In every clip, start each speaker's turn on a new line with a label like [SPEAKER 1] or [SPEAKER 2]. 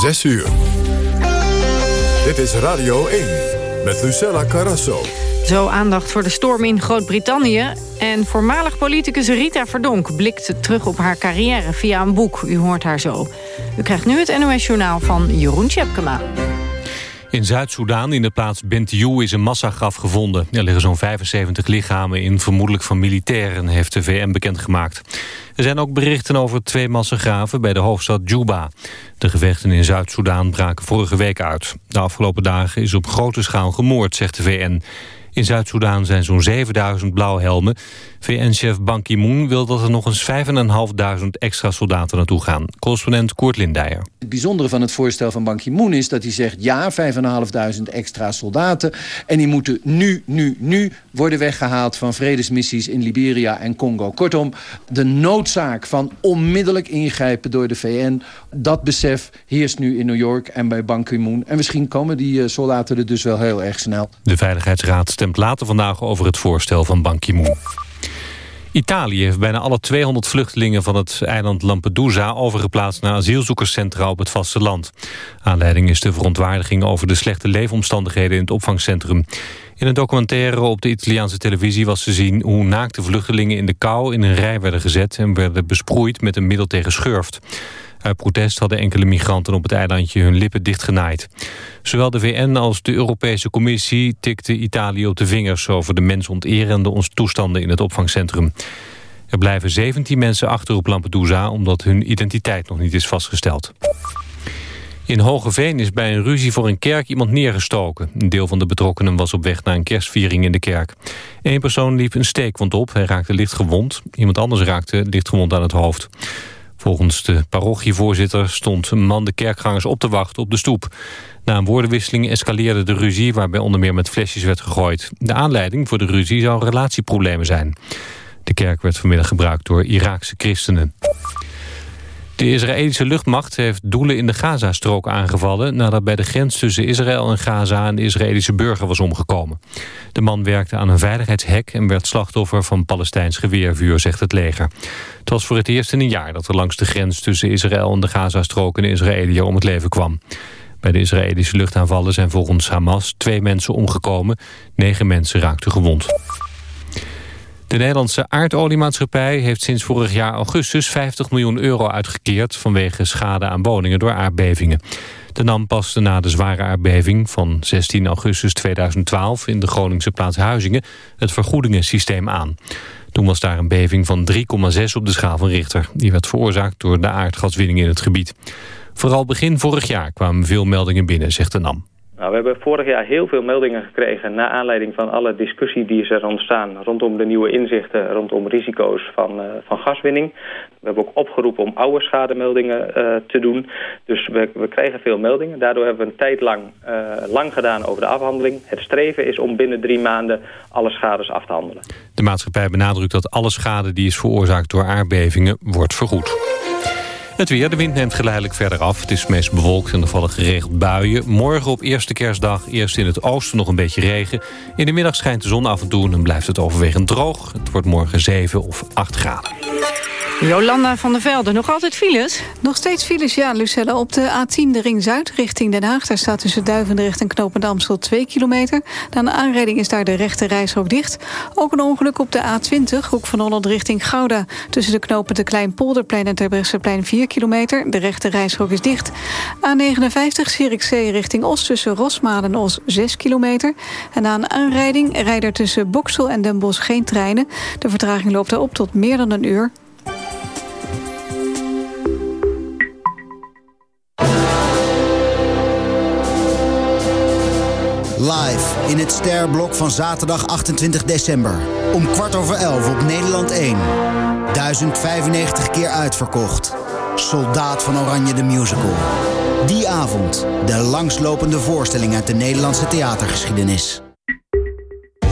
[SPEAKER 1] 6 uur. Dit is Radio 1 met Lucella Carrasso.
[SPEAKER 2] Zo aandacht voor de storm in Groot-Brittannië. En voormalig politicus Rita Verdonk blikt terug op haar carrière via een boek. U hoort haar zo. U krijgt nu het NOS-journaal van Jeroen Tjepkema.
[SPEAKER 3] In Zuid-Soedan, in de plaats Bentiu, is een massagraf gevonden. Er liggen zo'n 75 lichamen in, vermoedelijk van militairen, heeft de VN bekendgemaakt. Er zijn ook berichten over twee massagraven bij de hoofdstad Juba. De gevechten in Zuid-Soedan braken vorige week uit. De afgelopen dagen is op grote schaal gemoord, zegt de VN. In Zuid-Soedan zijn zo'n 7000 blauwhelmen. VN-chef Ban Ki-moon wil dat er nog eens 5.500 extra soldaten naartoe gaan. Correspondent Koert Lindijer.
[SPEAKER 4] Het bijzondere van het voorstel van Ban Ki-moon is dat hij zegt... ja, 5.500 extra soldaten. En die moeten nu, nu, nu worden weggehaald van vredesmissies in Liberia en Congo. Kortom, de noodzaak van onmiddellijk ingrijpen door de VN... dat besef heerst nu in New York en bij Ban Ki-moon. En misschien komen die eh, soldaten er dus wel heel erg snel.
[SPEAKER 3] De Veiligheidsraad stemt later vandaag over het voorstel van Ban Ki-moon. Italië heeft bijna alle 200 vluchtelingen van het eiland Lampedusa overgeplaatst naar asielzoekerscentra op het vasteland. Aanleiding is de verontwaardiging over de slechte leefomstandigheden in het opvangcentrum. In een documentaire op de Italiaanse televisie was te zien hoe naakte vluchtelingen in de kou in een rij werden gezet en werden besproeid met een middel tegen schurft. Uit protest hadden enkele migranten op het eilandje hun lippen dichtgenaaid. Zowel de VN als de Europese Commissie tikten Italië op de vingers... over de mensonterende toestanden in het opvangcentrum. Er blijven 17 mensen achter op Lampedusa... omdat hun identiteit nog niet is vastgesteld. In Hogeveen is bij een ruzie voor een kerk iemand neergestoken. Een deel van de betrokkenen was op weg naar een kerstviering in de kerk. Eén persoon liep een steekwond op, hij raakte licht gewond. Iemand anders raakte licht gewond aan het hoofd. Volgens de parochievoorzitter stond een man de kerkgangers op te wachten op de stoep. Na een woordenwisseling escaleerde de ruzie waarbij onder meer met flesjes werd gegooid. De aanleiding voor de ruzie zou relatieproblemen zijn. De kerk werd vanmiddag gebruikt door Iraakse christenen. De Israëlische luchtmacht heeft doelen in de Gazastrook aangevallen... nadat bij de grens tussen Israël en Gaza een Israëlische burger was omgekomen. De man werkte aan een veiligheidshek en werd slachtoffer van Palestijns geweervuur, zegt het leger. Het was voor het eerst in een jaar dat er langs de grens tussen Israël en de Gazastrook een Israëliër om het leven kwam. Bij de Israëlische luchtaanvallen zijn volgens Hamas twee mensen omgekomen. Negen mensen raakten gewond. De Nederlandse aardoliemaatschappij heeft sinds vorig jaar augustus 50 miljoen euro uitgekeerd vanwege schade aan woningen door aardbevingen. De NAM paste na de zware aardbeving van 16 augustus 2012 in de Groningse plaats Huizingen het vergoedingensysteem aan. Toen was daar een beving van 3,6 op de schaal van Richter. Die werd veroorzaakt door de aardgaswinning in het gebied. Vooral begin vorig jaar kwamen veel meldingen binnen, zegt de NAM.
[SPEAKER 5] Nou, we hebben vorig jaar heel veel meldingen gekregen... naar aanleiding van alle discussie die is er ontstaan... rondom de nieuwe inzichten, rondom risico's van, uh, van gaswinning. We hebben ook opgeroepen om oude schademeldingen uh, te doen. Dus we, we kregen veel meldingen. Daardoor hebben we een tijd lang, uh, lang gedaan over de afhandeling. Het streven is om binnen drie maanden alle schades af te handelen.
[SPEAKER 3] De maatschappij benadrukt dat alle schade die is veroorzaakt door aardbevingen wordt vergoed. Het weer, de wind neemt geleidelijk verder af. Het is meest bewolkt en er vallen geregeld buien. Morgen op eerste kerstdag eerst in het oosten nog een beetje regen. In de middag schijnt de zon af en toe en blijft het overwegend droog. Het wordt morgen 7 of 8 graden.
[SPEAKER 2] Jolanda van der Velde, nog altijd files?
[SPEAKER 6] Nog steeds files, ja, Lucella. Op de A10 de Ring Zuid richting Den Haag. Daar staat tussen Duivendrecht en Knopend Amstel 2 kilometer. Na een aanrijding is daar de rechte reishok dicht. Ook een ongeluk op de A20, hoek van Holland richting Gouda. Tussen de knopen de Kleinpolderplein en Terbrechtseplein 4 kilometer. De rechte reishok is dicht. A59 Zierikzee richting Os tussen Rosmalen en Os 6 kilometer. En na een aanrijding rijden er tussen Boksel en Den Bosch geen treinen. De vertraging loopt daarop tot meer dan een uur.
[SPEAKER 7] Live in het Sterblok van zaterdag 28 december. Om kwart over elf op Nederland 1. 1095 keer uitverkocht. Soldaat van Oranje de Musical. Die avond de langslopende voorstelling uit de Nederlandse theatergeschiedenis.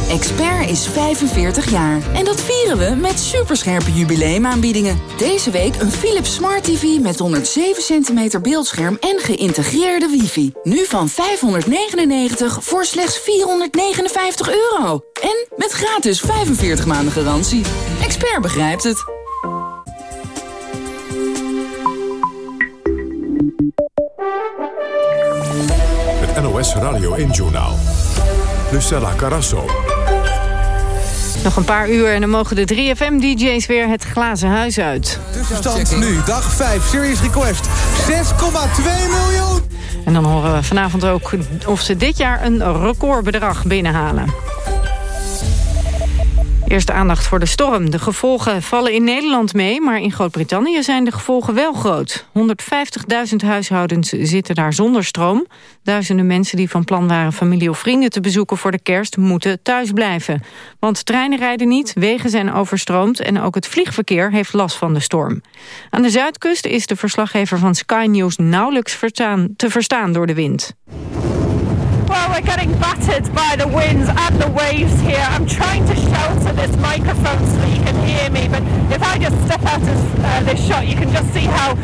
[SPEAKER 8] Expert is 45 jaar. En dat vieren we met superscherpe jubileumaanbiedingen. Deze week een Philips Smart TV met 107 cm beeldscherm en geïntegreerde wifi. Nu van 599 voor slechts 459 euro. En met gratis 45 maanden garantie. Expert begrijpt het.
[SPEAKER 1] NOS Radio 1-journaal. Lucella Carasso.
[SPEAKER 2] Nog een paar uur en dan mogen de 3FM-dj's weer het glazen huis uit.
[SPEAKER 9] Tussenstand nu, dag 5, Serious Request. 6,2 miljoen!
[SPEAKER 2] En dan horen we vanavond ook of ze dit jaar een recordbedrag binnenhalen. Eerste aandacht voor de storm. De gevolgen vallen in Nederland mee, maar in Groot-Brittannië zijn de gevolgen wel groot. 150.000 huishoudens zitten daar zonder stroom. Duizenden mensen die van plan waren familie of vrienden te bezoeken voor de kerst moeten thuis blijven. Want treinen rijden niet, wegen zijn overstroomd en ook het vliegverkeer heeft last van de storm. Aan de zuidkust is de verslaggever van Sky News nauwelijks te verstaan door de wind.
[SPEAKER 10] Well, we're getting battered by the winds and the waves here. I'm trying to shelter this microphone so that you can hear me, but if I just step out of uh, this shot, you can just see how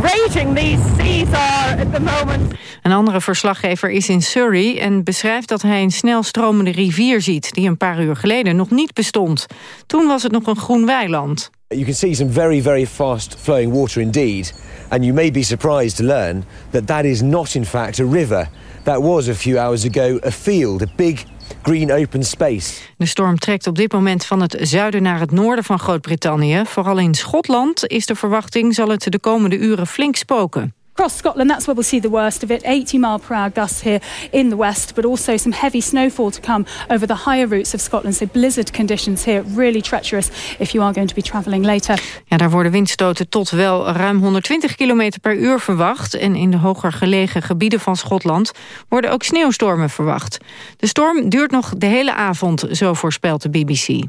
[SPEAKER 10] raging these seas are at the moment.
[SPEAKER 2] Een andere verslaggever is in Surrey en beschrijft dat hij een snel stromende rivier ziet... die een paar uur geleden nog niet bestond. Toen was het nog een groen weiland.
[SPEAKER 11] You can see some very, very fast flowing water indeed. And you may be surprised to learn that that is not in fact a river. That was a few hours ago a field, a big green open space.
[SPEAKER 2] De storm trekt op dit moment van het zuiden naar het noorden van Groot-Brittannië. Vooral in Schotland is de verwachting zal het de komende uren flink spoken.
[SPEAKER 12] Across Scotland, that's where we'll see the worst of it. 80 mile per hour gusts here in the west, but also some heavy snowfall to come over the higher routes of Scotland. So blizzard conditions here, really treacherous if you are going to be travelling later.
[SPEAKER 2] Ja, daar worden windstoten tot wel ruim 120 km per uur verwacht. En in de hoger gelegen gebieden van Schotland worden ook sneeuwstormen verwacht. De storm duurt nog de hele avond, zo voorspelt de BBC.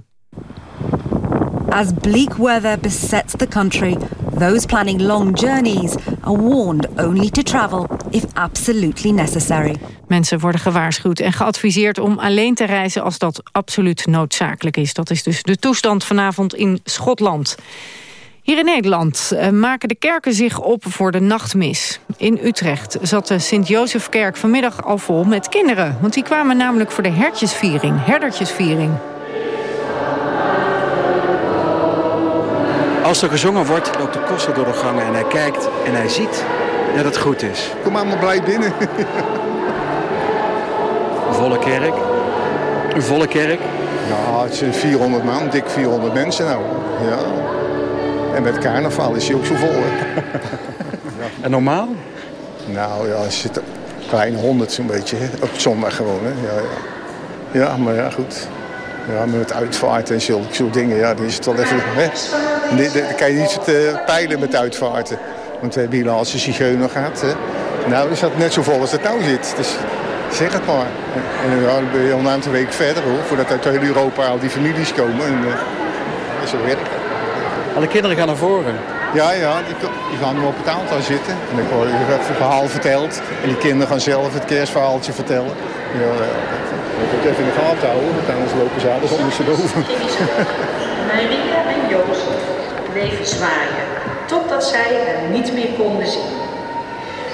[SPEAKER 13] As bleak weather besets the country, those planning long journeys are warned only to travel if absolutely necessary.
[SPEAKER 2] Mensen worden gewaarschuwd en geadviseerd om alleen te reizen als dat absoluut noodzakelijk is. Dat is dus de toestand vanavond in Schotland. Hier in Nederland eh, maken de kerken zich op voor de nachtmis. In Utrecht zat de Sint-Jozefkerk vanmiddag al vol met kinderen. Want die kwamen namelijk voor de hertjesviering, herdertjesviering.
[SPEAKER 14] Als er gezongen wordt, loopt de koster door de gangen en hij kijkt en hij ziet dat het goed is.
[SPEAKER 15] Kom allemaal blij binnen.
[SPEAKER 14] Een volle kerk. Een volle kerk.
[SPEAKER 15] Ja, het zijn 400 man, dik 400 mensen nou. Ja. En met carnaval is hij ook zo vol.
[SPEAKER 14] En normaal?
[SPEAKER 15] Nou ja, er zitten kleine 100 zo'n beetje. hè. Op zondag gewoon. Hè. Ja, ja. ja, maar ja, goed. Ja, met uitvaart en zulke soort dingen, ja, dan is het wel even... Hè? Dan kan je niet zitten peilen met uitvaarten. Want we hebben hier als een zigeuner gehad. Hè? Nou, is dat net zo vol als het nou zit. Dus zeg het maar. En ja, dan ben je al een aantal weken verder hoor. Voordat uit heel Europa al die families komen. En, uh, zo werkt het.
[SPEAKER 14] Alle kinderen gaan naar voren.
[SPEAKER 15] Ja, ja, die, die gaan nu op het aantal zitten. En hoor, ik heb het verhaal verteld. En die kinderen gaan zelf het kerstverhaaltje vertellen. Ja, ja, dat moet ik even in de gaten houden, want anders lopen ze alles ondersteboven.
[SPEAKER 16] Maria en Jozef bleven zwaaien, totdat zij hem niet meer konden zien.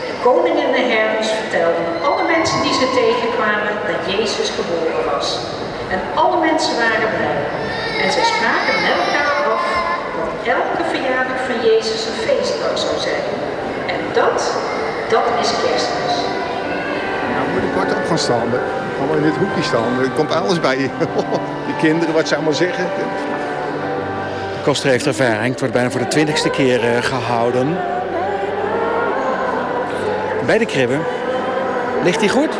[SPEAKER 16] De koning en de herders vertelden alle mensen die ze tegenkwamen dat Jezus geboren was. En alle mensen waren blij. En ze spraken met elkaar af dat elke verjaardag van Jezus een feestdag zou zijn. En dat, dat is kerstmis.
[SPEAKER 15] Nou moet ik kort op gaan staan. hè. Allemaal in dit hoekje staan. Er komt alles bij je. Die kinderen, wat ze allemaal zeggen.
[SPEAKER 14] De koster heeft ervaring. Het wordt bijna voor de twintigste keer eh, gehouden. Bij de kribben. Ligt hij goed?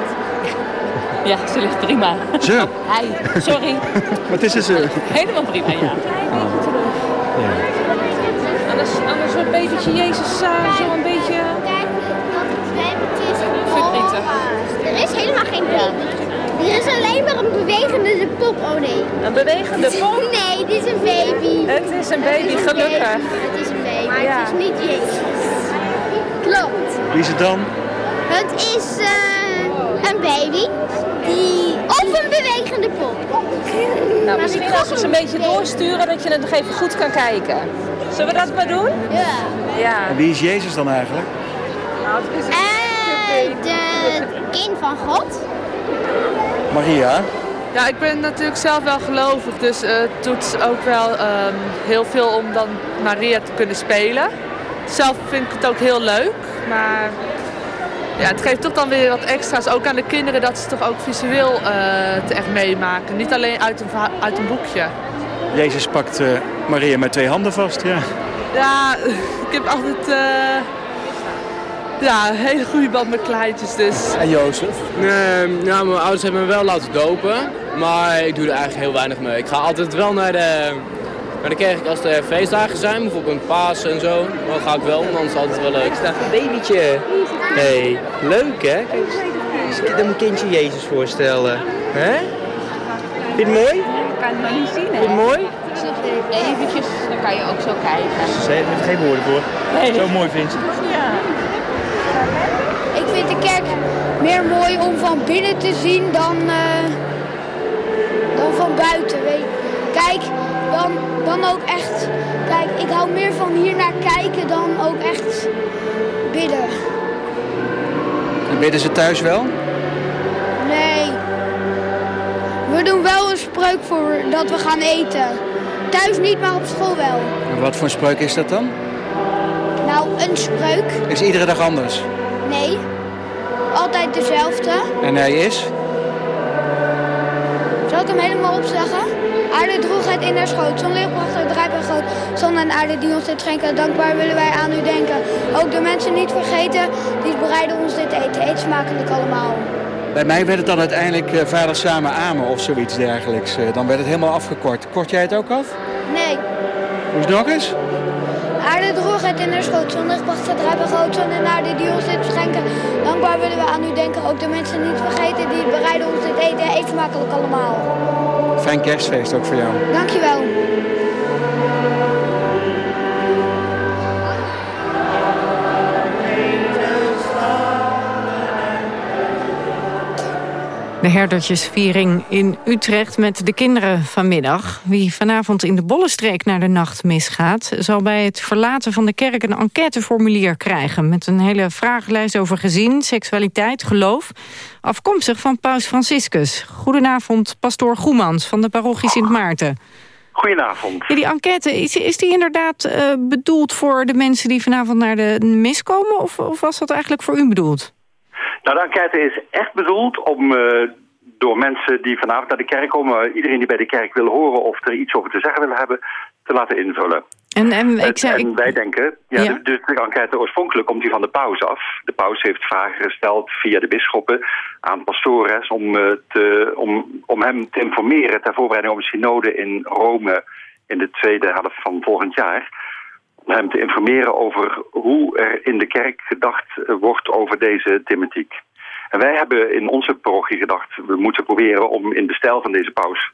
[SPEAKER 17] Ja, ze ligt prima.
[SPEAKER 14] Zo.
[SPEAKER 17] Hij, sorry.
[SPEAKER 14] Wat is er zo?
[SPEAKER 17] Helemaal prima, ja.
[SPEAKER 18] Anders, anders een beetje Jezus uh, zo een beetje verdrietig.
[SPEAKER 19] Er is helemaal geen pop. Er is alleen maar een bewegende pop. Oh nee.
[SPEAKER 18] Een bewegende pop?
[SPEAKER 19] Nee, dit is een baby.
[SPEAKER 18] Het is een baby,
[SPEAKER 19] Het is een
[SPEAKER 18] gelukkig.
[SPEAKER 19] baby. Het is een baby, maar
[SPEAKER 18] Ja.
[SPEAKER 19] het is niet Jezus. Klopt.
[SPEAKER 14] Wie is het dan?
[SPEAKER 19] Het is eh, een baby. Die... Of een bewegende pop.
[SPEAKER 18] Nou, misschien als we ze een beetje doorsturen, dat je het nog even goed kan kijken. Zullen we dat maar doen?
[SPEAKER 19] Ja.
[SPEAKER 18] Ja.
[SPEAKER 14] En wie is Jezus dan eigenlijk?
[SPEAKER 19] Eh, de kind van God.
[SPEAKER 14] Maria.
[SPEAKER 20] Ja, ik ben natuurlijk zelf wel gelovig, dus eh, het doet ook wel ehm, heel veel om dan Maria te kunnen spelen. Zelf vind ik het ook heel leuk, maar ja, het geeft toch dan weer wat extra's, ook aan de kinderen, dat ze toch ook visueel uh, te echt meemaken. Niet alleen uit een, uit een boekje.
[SPEAKER 14] Jezus pakt uh, Maria met twee handen vast, ja.
[SPEAKER 20] Ja, ik heb altijd ja, een hele goede band met kleintjes dus.
[SPEAKER 14] En Jozef?
[SPEAKER 21] Nee, nou, mijn ouders hebben me wel laten dopen, maar ik doe er eigenlijk heel weinig mee. Ik ga altijd wel naar de, naar de kerk als er feestdagen zijn, bijvoorbeeld een paas en zo. Dan ga ik wel, want dan is het altijd wel leuk.
[SPEAKER 22] Een babytje. hey, leuk hè? Kijk eens, ik kan een kindje Jezus voorstellen. hè? Vind je het mooi?
[SPEAKER 17] Ik kan het nog niet zien hè?
[SPEAKER 22] Vind je het mooi?
[SPEAKER 17] Eventjes, dan kan je ook zo kijken.
[SPEAKER 22] Ze heeft geen woorden voor.
[SPEAKER 17] Nee.
[SPEAKER 22] Zo mooi vindt ze.
[SPEAKER 17] Ja.
[SPEAKER 19] Ik vind de kerk meer mooi om van binnen te zien dan, uh, dan van buiten. Kijk, dan, dan ook echt... Kijk, ik hou meer van hier naar kijken dan ook echt bidden.
[SPEAKER 14] En bidden ze thuis wel?
[SPEAKER 19] Nee. We doen wel een spreuk voor dat we gaan eten. Thuis niet, maar op school wel.
[SPEAKER 14] En wat voor spreuk is dat dan?
[SPEAKER 19] Nou, een spreuk.
[SPEAKER 14] Is iedere dag anders?
[SPEAKER 19] Nee. Altijd dezelfde.
[SPEAKER 14] En hij is?
[SPEAKER 19] Zal ik hem helemaal opzeggen? Aarde droeg het in haar schoot. Zon licht bracht het rijp en groot. Zon en aarde die ons dit schenken. Dankbaar willen wij aan u denken. Ook de mensen niet vergeten. Die bereiden ons dit eten. Eet smakelijk allemaal.
[SPEAKER 14] Bij mij werd het dan uiteindelijk uh, vader samen amen of zoiets dergelijks. Uh, dan werd het helemaal afgekort. Kort jij het ook af?
[SPEAKER 19] Nee.
[SPEAKER 14] Hoe is het nog eens?
[SPEAKER 19] Het in haar schoot. Zondag bracht het rijp en groot. En aarde die ons dit schenken. Dankbaar willen we aan u denken. Ook de mensen niet vergeten. Die bereiden ons dit eten. Eet smakelijk allemaal.
[SPEAKER 14] Fijn kerstfeest ook voor jou.
[SPEAKER 19] Dankjewel.
[SPEAKER 2] De herdertjesviering in Utrecht met de kinderen vanmiddag. Wie vanavond in de Bollenstreek naar de nacht misgaat... zal bij het verlaten van de kerk een enquêteformulier krijgen... met een hele vragenlijst over gezin, seksualiteit, geloof... afkomstig van paus Franciscus. Goedenavond, pastoor Goemans van de parochie Sint Maarten.
[SPEAKER 23] Goedenavond.
[SPEAKER 2] Ja, die enquête, is, is die inderdaad uh, bedoeld voor de mensen die vanavond naar de mis komen... Of, of was dat eigenlijk voor u bedoeld?
[SPEAKER 23] Nou, de enquête is echt bedoeld om uh, door mensen die vanavond naar de kerk komen... iedereen die bij de kerk wil horen of er iets over te zeggen wil hebben... te laten invullen.
[SPEAKER 2] En, en, ik zei,
[SPEAKER 23] en wij denken, ja,
[SPEAKER 2] Ja.
[SPEAKER 23] De, enquête oorspronkelijk komt die van de paus af. De paus heeft vragen gesteld via de bisschoppen aan pastores... om, eh, te, om, om hem te informeren ter voorbereiding op een synode in Rome... in de tweede helft van volgend jaar hem te informeren over hoe er in de kerk gedacht eh, wordt over deze thematiek. En wij hebben in onze parochie gedacht, we moeten proberen om in de stijl van deze paus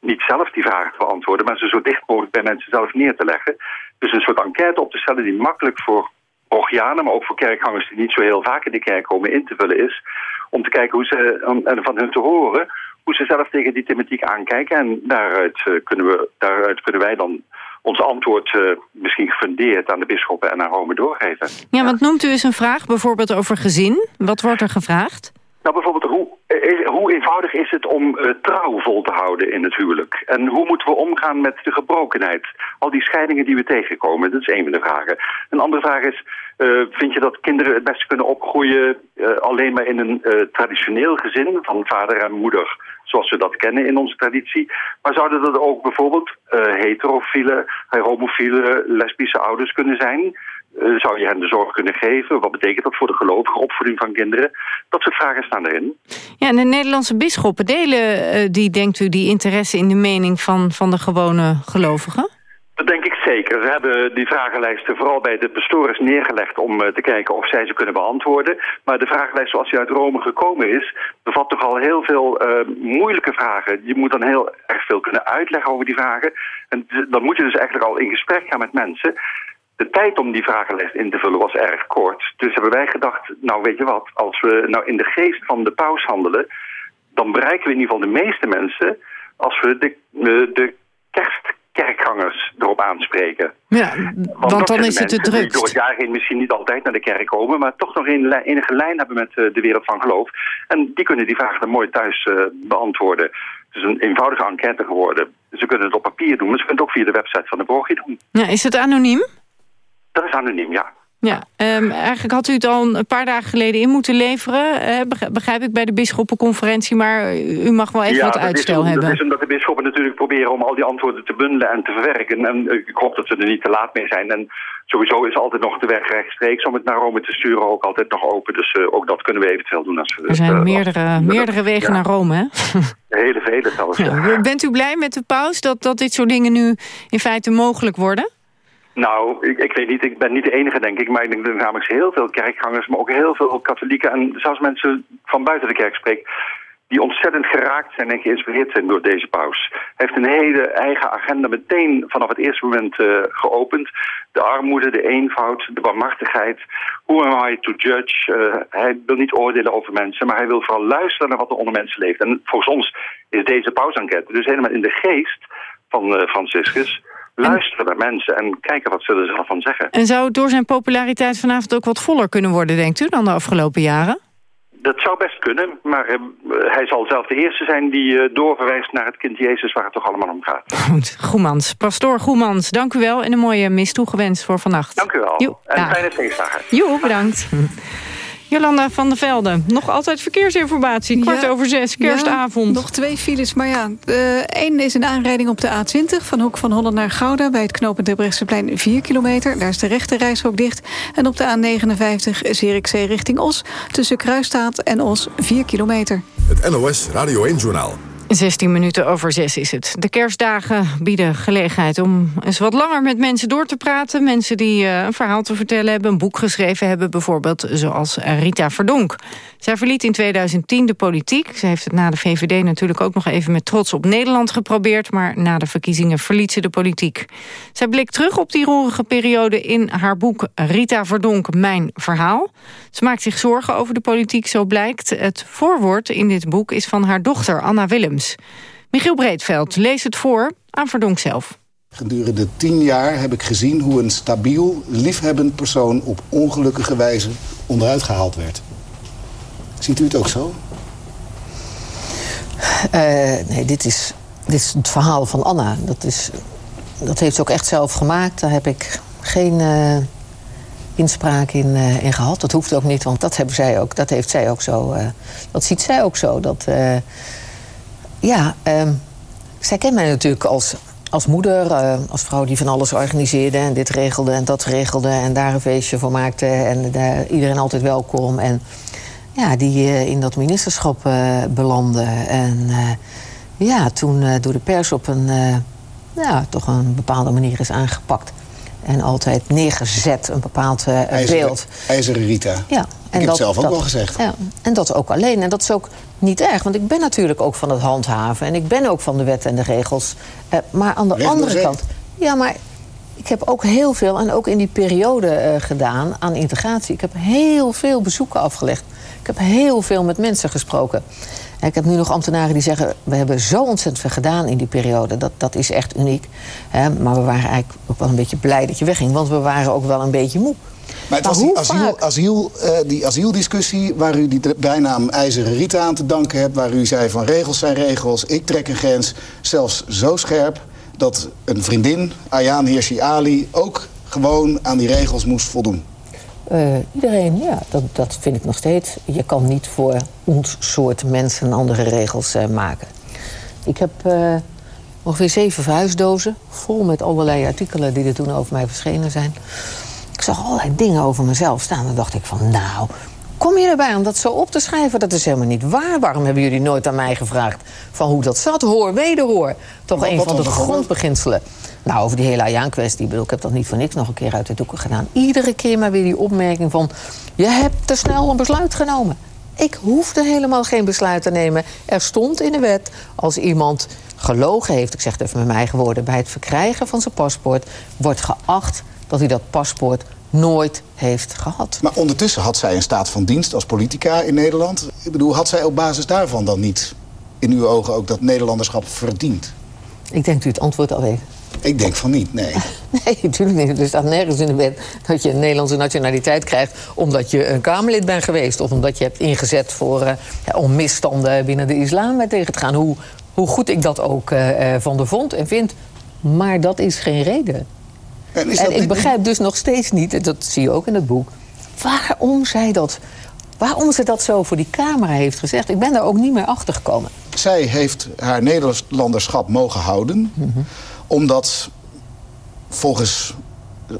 [SPEAKER 23] niet zelf die vragen te beantwoorden, maar ze zo dicht mogelijk bij mensen zelf neer te leggen. Dus een soort enquête op te stellen die makkelijk voor parochianen, maar ook voor kerkgangers die niet zo heel vaak in de kerk komen in te vullen is, om te kijken hoe ze, en van hun te horen hoe ze zelf tegen die thematiek aankijken. En daaruit, eh, kunnen, we, daaruit kunnen wij dan ons antwoord eh, misschien gefundeerd aan de bisschoppen en aan Rome doorgeven.
[SPEAKER 2] Ja, want noemt u eens een vraag, bijvoorbeeld over gezin. Wat wordt er gevraagd?
[SPEAKER 23] Nou, bijvoorbeeld, hoe, eh, hoe eenvoudig is het om eh, trouw vol te houden in het huwelijk? En hoe moeten we omgaan met de gebrokenheid? Al die scheidingen die we tegenkomen, dat is een van de vragen. Een andere vraag is, eh, vind je dat kinderen het beste kunnen opgroeien... eh, alleen maar in een eh, traditioneel gezin van vader en moeder... zoals we dat kennen in onze traditie? Maar zouden dat ook bijvoorbeeld eh, heterofiele, homofiele, lesbische ouders kunnen zijn... Eh, zou je hen de zorg kunnen geven? Wat betekent dat voor de gelovige opvoeding van kinderen? Dat soort vragen staan erin.
[SPEAKER 2] Ja, en de Nederlandse bisschoppen delen eh, die, denkt u, die interesse in de mening van, van de gewone gelovigen?
[SPEAKER 23] Dat denk ik zeker. Ze hebben die vragenlijsten vooral bij de pastores neergelegd om eh, te kijken of zij ze kunnen beantwoorden. Maar de vragenlijst zoals die uit Rome gekomen is, bevat toch al heel veel eh, moeilijke vragen. Je moet dan heel erg veel kunnen uitleggen over die vragen. En dan moet je dus eigenlijk al in gesprek gaan met mensen. De tijd om die vragenlijst in te vullen was erg kort. Dus hebben wij gedacht, nou weet je wat, als we nou in de geest van de paus handelen, dan bereiken we in ieder geval de meeste mensen als we de, de, de kerstkerkgangers erop aanspreken.
[SPEAKER 2] Ja, want, dan is het te
[SPEAKER 23] die door het jaar heen misschien niet altijd naar de kerk komen... maar toch nog een, enige lijn hebben met eh, de wereld van geloof. En die kunnen die vragen dan mooi thuis eh, beantwoorden. Het is een eenvoudige enquête geworden. Ze kunnen het op papier doen, maar ze kunnen het ook via de website van de parochie doen.
[SPEAKER 2] Ja, is het anoniem?
[SPEAKER 23] Dat is anoniem, ja.
[SPEAKER 2] Ja, ehm, eigenlijk had u het al een paar dagen geleden in moeten leveren. beg- begrijp ik bij de bisschoppenconferentie. Maar u mag wel even wat uitstel
[SPEAKER 23] is,
[SPEAKER 2] hebben.
[SPEAKER 23] Dat is omdat de bisschoppen natuurlijk proberen om al die antwoorden te bundelen en te verwerken. En eh, ik hoop dat ze er niet te laat mee zijn. En sowieso is altijd nog de weg rechtstreeks om het naar Rome te sturen ook altijd nog open. Dus eh, ook dat kunnen we eventueel doen. Als we
[SPEAKER 2] Er zijn
[SPEAKER 23] eh,
[SPEAKER 2] meerdere, meerdere wegen
[SPEAKER 23] ja.
[SPEAKER 2] naar Rome, hè?
[SPEAKER 23] Hele vele zelfs. ja.
[SPEAKER 2] Ja. Bent u blij met de paus dat, dat dit soort dingen nu in feite mogelijk worden?
[SPEAKER 23] Nou, ik, ik weet niet, ik ben niet de enige denk ik, maar ik denk dat namelijk heel veel kerkgangers, maar ook heel veel katholieken en zelfs mensen van buiten de kerk spreek, die ontzettend geraakt zijn en geïnspireerd zijn door deze paus. Hij heeft een hele eigen agenda meteen vanaf het eerste moment eh, geopend. De armoede, de eenvoud, de barmhartigheid. Who am I to judge? Eh, hij wil niet oordelen over mensen, maar hij wil vooral luisteren naar wat er onder mensen leeft. En volgens ons is deze pausenquête dus helemaal in de geest van eh, Franciscus. Luisteren naar mensen en kijken wat ze er zelf van zeggen.
[SPEAKER 2] En zou het door zijn populariteit vanavond ook wat voller kunnen worden, denkt u, dan de afgelopen jaren?
[SPEAKER 23] Dat zou best kunnen, maar eh, hij zal zelf de eerste zijn die eh, doorverwijst naar het kind Jezus waar het toch allemaal om gaat.
[SPEAKER 2] Goed, Goemans. Pastoor Goemans, dank u wel en een mooie mis toegewenst voor vannacht.
[SPEAKER 23] Dank u wel.
[SPEAKER 2] Jo,
[SPEAKER 23] en
[SPEAKER 2] dag.
[SPEAKER 23] fijne feestdagen.
[SPEAKER 2] Jo, bedankt. Jolanda van der Velde, nog altijd verkeersinformatie. Kwart
[SPEAKER 6] Ja,
[SPEAKER 2] over zes, kerstavond.
[SPEAKER 6] ja, nog twee files, maar ja. één is een aanrijding op de A20 van Hoek van Holland naar Gouda... bij het knooppunt Debrechtseplein 4 kilometer. Daar is de rechte reishok dicht. En op de A59 Zierikzee richting Os... tussen Kruisstaat en Os 4 kilometer.
[SPEAKER 1] Het NOS Radio 1-journaal.
[SPEAKER 2] 16 minuten over 6 is het. De kerstdagen bieden gelegenheid om eens wat langer met mensen door te praten. Mensen die eh, een verhaal te vertellen hebben, een boek geschreven hebben. Bijvoorbeeld zoals Rita Verdonk. Zij verliet in 2010 de politiek. Ze heeft het na de VVD natuurlijk ook nog even met trots op Nederland geprobeerd. Maar na de verkiezingen verliet ze de politiek. Zij blikt terug op die roerige periode in haar boek Rita Verdonk, Mijn Verhaal. Ze maakt zich zorgen over de politiek, zo blijkt. Het voorwoord in dit boek is van haar dochter Anna Willems. Michiel Breedveld leest het voor aan Verdonk zelf.
[SPEAKER 24] Gedurende tien jaar heb ik gezien hoe een stabiel, liefhebbend persoon op ongelukkige wijze onderuit gehaald werd. Ziet u het ook zo?
[SPEAKER 25] Eh, nee, dit is, dit is het verhaal van Anna. Dat, is, dat heeft ze ook echt zelf gemaakt. Daar heb ik geen eh, inspraak in, eh, in gehad. Dat hoeft ook niet, want dat, hebben zij ook, dat heeft zij ook zo. dat ziet zij ook zo. Dat, ja, ehm, zij kent mij natuurlijk als, als moeder, als vrouw die van alles organiseerde en dit regelde en dat regelde en daar een feestje voor maakte en iedereen altijd welkom. En ja, die eh, in dat ministerschap eh, belandde. En eh, ja, toen door de pers op een, ja, toch een bepaalde manier is aangepakt. En altijd neergezet, een bepaald
[SPEAKER 24] IJzeren,
[SPEAKER 25] beeld.
[SPEAKER 24] IJzeren Rita.
[SPEAKER 25] Ja,
[SPEAKER 24] ik heb het zelf ook wel gezegd.
[SPEAKER 25] Ja, en dat ook alleen. En dat is ook niet erg, want ik ben natuurlijk ook van het handhaven. En ik ben ook van de wetten en de regels. Eh, maar aan de
[SPEAKER 24] Recht
[SPEAKER 25] andere kant... Ja, maar ik heb ook heel veel, en ook in die periode gedaan, aan integratie. Ik heb heel veel bezoeken afgelegd. Ik heb heel veel met mensen gesproken. En ik heb nu nog ambtenaren die zeggen... we hebben zo ontzettend veel gedaan in die periode. Dat, dat is echt uniek. Maar we waren eigenlijk ook wel een beetje blij dat je wegging. Want we waren ook wel een beetje moe.
[SPEAKER 24] Maar het
[SPEAKER 25] Maar
[SPEAKER 24] was die, asiel, asiel, eh, die asieldiscussie waar u die bijnaam IJzeren Rita aan te danken hebt... waar u zei van regels zijn regels, ik trek een grens. Zelfs zo scherp dat een vriendin, Ayaan Hirsi Ali... ook gewoon aan die regels moest voldoen.
[SPEAKER 25] Eh, iedereen, ja, dat, dat vind ik nog steeds. Je kan niet voor ons soort mensen andere regels eh, maken. Ik heb eh, ongeveer zeven verhuisdozen... vol met allerlei artikelen die er toen over mij verschenen zijn. Ik zag allerlei dingen over mezelf staan. En dacht ik van, nou, kom je erbij om dat zo op te schrijven? Dat is helemaal niet waar. Waarom hebben jullie nooit aan mij gevraagd... van hoe dat zat? Hoor, wederhoor. Toch
[SPEAKER 24] Wat-
[SPEAKER 25] een
[SPEAKER 24] wat
[SPEAKER 25] van de grondbeginselen. Nou, over die hele Ayaan-kwestie. Ik bedoel, ik heb dat niet voor niks nog een keer uit de doeken gedaan. Iedere keer maar weer die opmerking van... je hebt te snel een besluit genomen. Ik hoefde helemaal geen besluit te nemen. Er stond in de wet, als iemand gelogen heeft... ik zeg het even met mijn eigen woorden... bij het verkrijgen van zijn paspoort... wordt geacht dat hij dat paspoort nooit heeft gehad.
[SPEAKER 24] Maar ondertussen had zij een staat van dienst als politica in Nederland. Ik bedoel, had zij op basis daarvan dan niet... in uw ogen ook dat Nederlanderschap verdient?
[SPEAKER 25] Ik denk dat u het antwoord al weet.
[SPEAKER 24] Ik denk van niet, nee.
[SPEAKER 25] Nee, natuurlijk niet. Er staat nergens in de wet dat je een Nederlandse nationaliteit krijgt... omdat je een Kamerlid bent geweest. Of omdat je hebt ingezet voor, ja, om misstanden binnen de islam tegen te gaan. Hoe, hoe goed ik dat ook eh, eh, van de vond en vind. Maar dat is geen reden.
[SPEAKER 24] En
[SPEAKER 25] ik
[SPEAKER 24] niet-
[SPEAKER 25] begrijp dus nog steeds niet, en dat zie je ook in het boek, waarom zij dat, waarom ze dat zo voor die camera heeft gezegd. Ik ben daar ook niet meer achter gekomen.
[SPEAKER 24] Zij heeft haar Nederlanderschap mogen houden. Omdat volgens,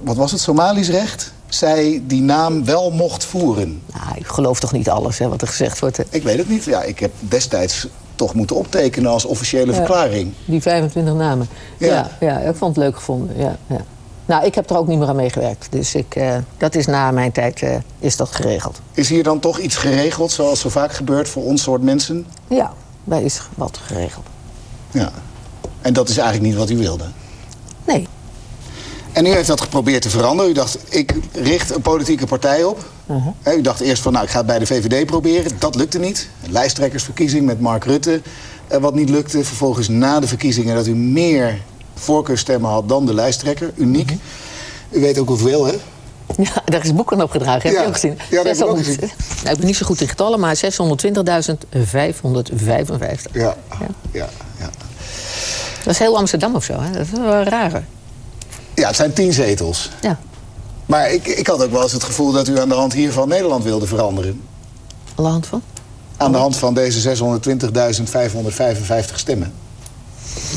[SPEAKER 24] wat was het, Somalisch recht... zij die naam wel mocht voeren.
[SPEAKER 25] Nou, ik geloof toch niet alles hè, wat er gezegd wordt. hè?
[SPEAKER 24] Ik weet het niet. Ja, ik heb destijds toch moeten optekenen als officiële
[SPEAKER 25] Ja.
[SPEAKER 24] verklaring.
[SPEAKER 25] Die 25 namen.
[SPEAKER 24] Ja.
[SPEAKER 25] Ja, ja, ik vond het leuk gevonden. Ja, ja. Nou, ik heb er ook niet meer aan meegewerkt. Dus ik, eh, dat is na mijn tijd eh, is dat geregeld.
[SPEAKER 24] Is hier dan toch iets geregeld, zoals zo vaak gebeurt voor ons soort mensen?
[SPEAKER 25] Ja, daar is wat geregeld.
[SPEAKER 24] Ja. En dat is eigenlijk niet wat u wilde?
[SPEAKER 25] Nee.
[SPEAKER 24] En u heeft dat geprobeerd te veranderen. U dacht, ik richt een politieke partij op. Hè, U dacht eerst van, nou, ik ga het bij de VVD proberen. Dat lukte niet. Een lijsttrekkersverkiezing met Mark Rutte. eh, wat niet lukte. Vervolgens na de verkiezingen dat u meer voorkeurstemmen had dan de lijsttrekker. Uniek. U weet ook hoeveel, hè?
[SPEAKER 25] Ja, daar is boeken opgedragen. Heb
[SPEAKER 24] Ja.
[SPEAKER 25] je ook gezien?
[SPEAKER 24] Ja, dat heb ik ook
[SPEAKER 25] 600 Nou, ik ben niet zo goed in getallen, maar 620.555.
[SPEAKER 24] Ja. ja.
[SPEAKER 25] Dat is heel Amsterdam of zo, hè? Dat is wel raar.
[SPEAKER 24] Ja, het zijn tien zetels.
[SPEAKER 25] Ja.
[SPEAKER 24] Maar ik, ik had ook wel eens het gevoel dat u aan de hand hiervan Nederland wilde veranderen.
[SPEAKER 25] Aan de hand van?
[SPEAKER 24] Aan de hand van deze 620.555 stemmen.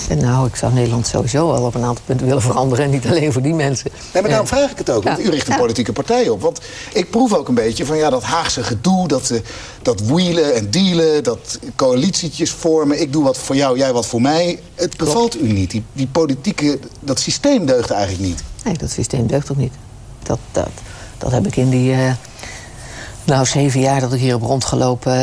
[SPEAKER 25] En nou, ik zou Nederland sowieso wel op een aantal punten willen veranderen. En niet alleen voor die mensen.
[SPEAKER 24] Nee, maar daarom vraag ik het ook. Want
[SPEAKER 25] Ja.
[SPEAKER 24] u richt een politieke partij op. Want ik proef ook een beetje van ja, dat Haagse gedoe, dat, eh, dat wielen en dealen, dat coalitietjes vormen. Ik doe wat voor jou, jij wat voor mij. Het bevalt u niet. Die, die politieke, dat systeem deugt eigenlijk niet.
[SPEAKER 25] Nee, dat systeem deugt ook niet. Dat, dat, dat heb ik in die eh, nou, zeven jaar dat ik hier heb rondgelopen...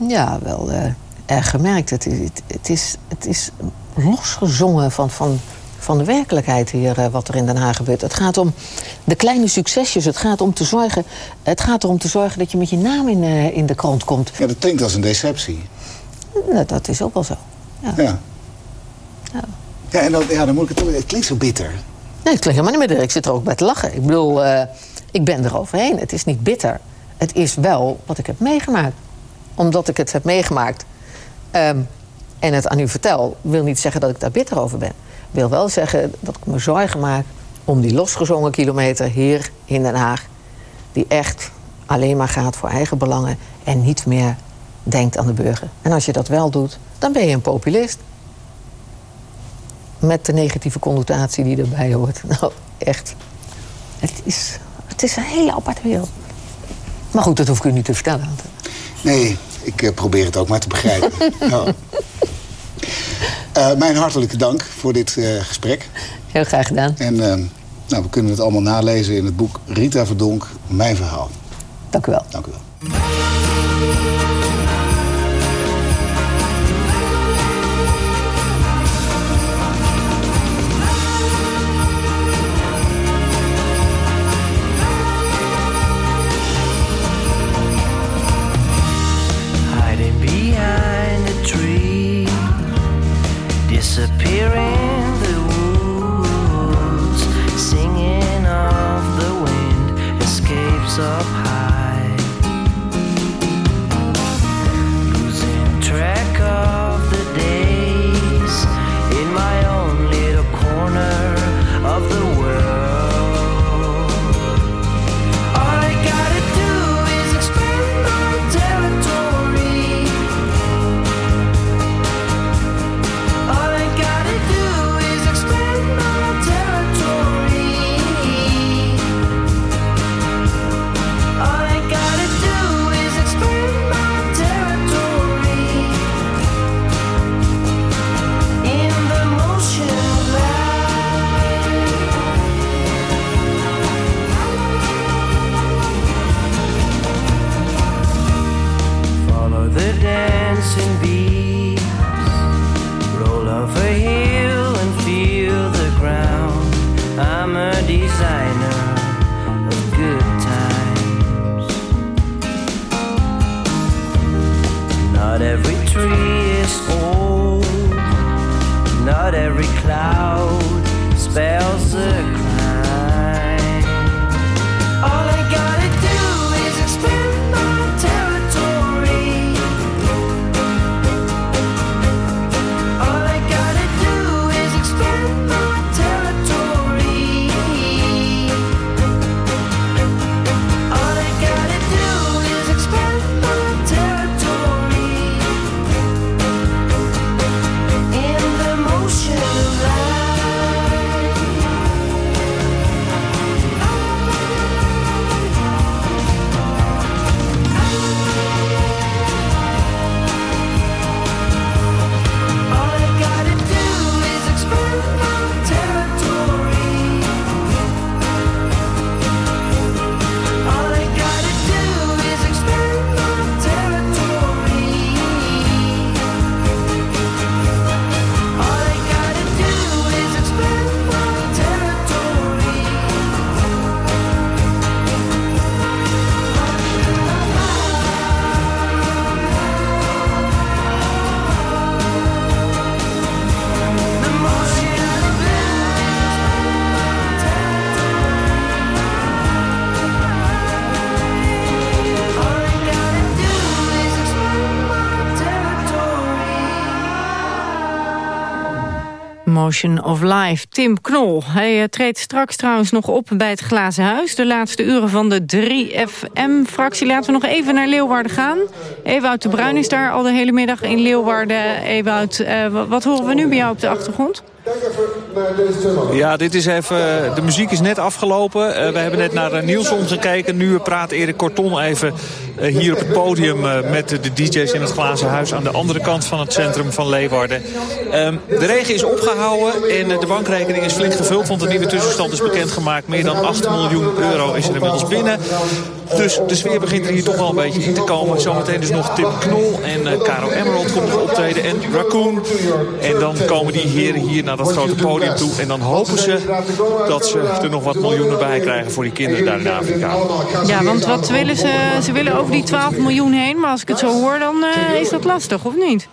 [SPEAKER 25] eh, ja, wel eh, erg gemerkt. Het, het, is, het is losgezongen van, van, van de werkelijkheid hier, eh, wat er in Den Haag gebeurt. Het gaat om de kleine succesjes. Het gaat, om te zorgen, het gaat erom te zorgen dat je met je naam in, eh, in de krant komt.
[SPEAKER 24] Ja, dat klinkt als een deceptie.
[SPEAKER 25] Nou, dat is ook wel zo.
[SPEAKER 24] Ja. Ja, en dan, ja, dan moet ik het toch... Het klinkt zo bitter.
[SPEAKER 25] Nee, het klinkt helemaal niet meer. Ik zit er ook bij te lachen. Ik bedoel, eh, ik ben er overheen. Het is niet bitter. Het is wel wat ik heb meegemaakt. Omdat ik het heb meegemaakt ehm, en het aan u vertel, wil niet zeggen dat ik daar bitter over ben. Wil wel zeggen dat ik me zorgen maak om die losgezongen kilometer hier in Den Haag. Die echt alleen maar gaat voor eigen belangen en niet meer denkt aan de burger. En als je dat wel doet, dan ben je een populist. Met de negatieve connotatie die erbij hoort. Nou, echt. Het is, het is een hele aparte wereld. Maar goed, dat hoef ik u niet te vertellen.
[SPEAKER 24] Nee, ik eh, probeer het ook maar te begrijpen. ja. Eh, mijn hartelijke dank voor dit eh, gesprek.
[SPEAKER 25] Heel graag gedaan.
[SPEAKER 24] En eh, nou, we kunnen het allemaal nalezen in het boek Rita Verdonk, Mijn Verhaal.
[SPEAKER 25] Dank u wel.
[SPEAKER 24] Dank u wel.
[SPEAKER 26] Motion of
[SPEAKER 2] Life. Tim Knol, hij eh, treedt straks trouwens nog op bij het Glazen Huis. De laatste uren van de 3FM-fractie. Laten we nog even naar Leeuwarden gaan. Ewout de Bruin is daar al de hele middag in Leeuwarden. Ewout, uh, wat horen we nu bij jou op de achtergrond?
[SPEAKER 27] Ja, dit is even, de muziek is net afgelopen. Uh, we hebben net naar Nielsen gekeken. Nu praat Erik Korton even hier op het podium met de DJ's in het glazen huis... aan de andere kant van het centrum van Leeuwarden. Um, de regen is opgehouden en de bankrekening is flink gevuld... want de nieuwe tussenstand is bekendgemaakt. Meer dan 8 miljoen euro is er inmiddels binnen. Dus de sfeer begint er hier toch wel een beetje in te komen. Zometeen dus nog Tim Knol en Caro Emerald komt nog optreden. En Raccoon. En dan komen die heren hier naar dat grote podium toe. En dan hopen ze dat ze er nog wat miljoenen bij krijgen voor die kinderen daar in Afrika.
[SPEAKER 2] Ja, want wat willen ze? Ze willen over die 12 miljoen heen. Maar als ik het zo hoor, dan uh, is dat lastig, of niet?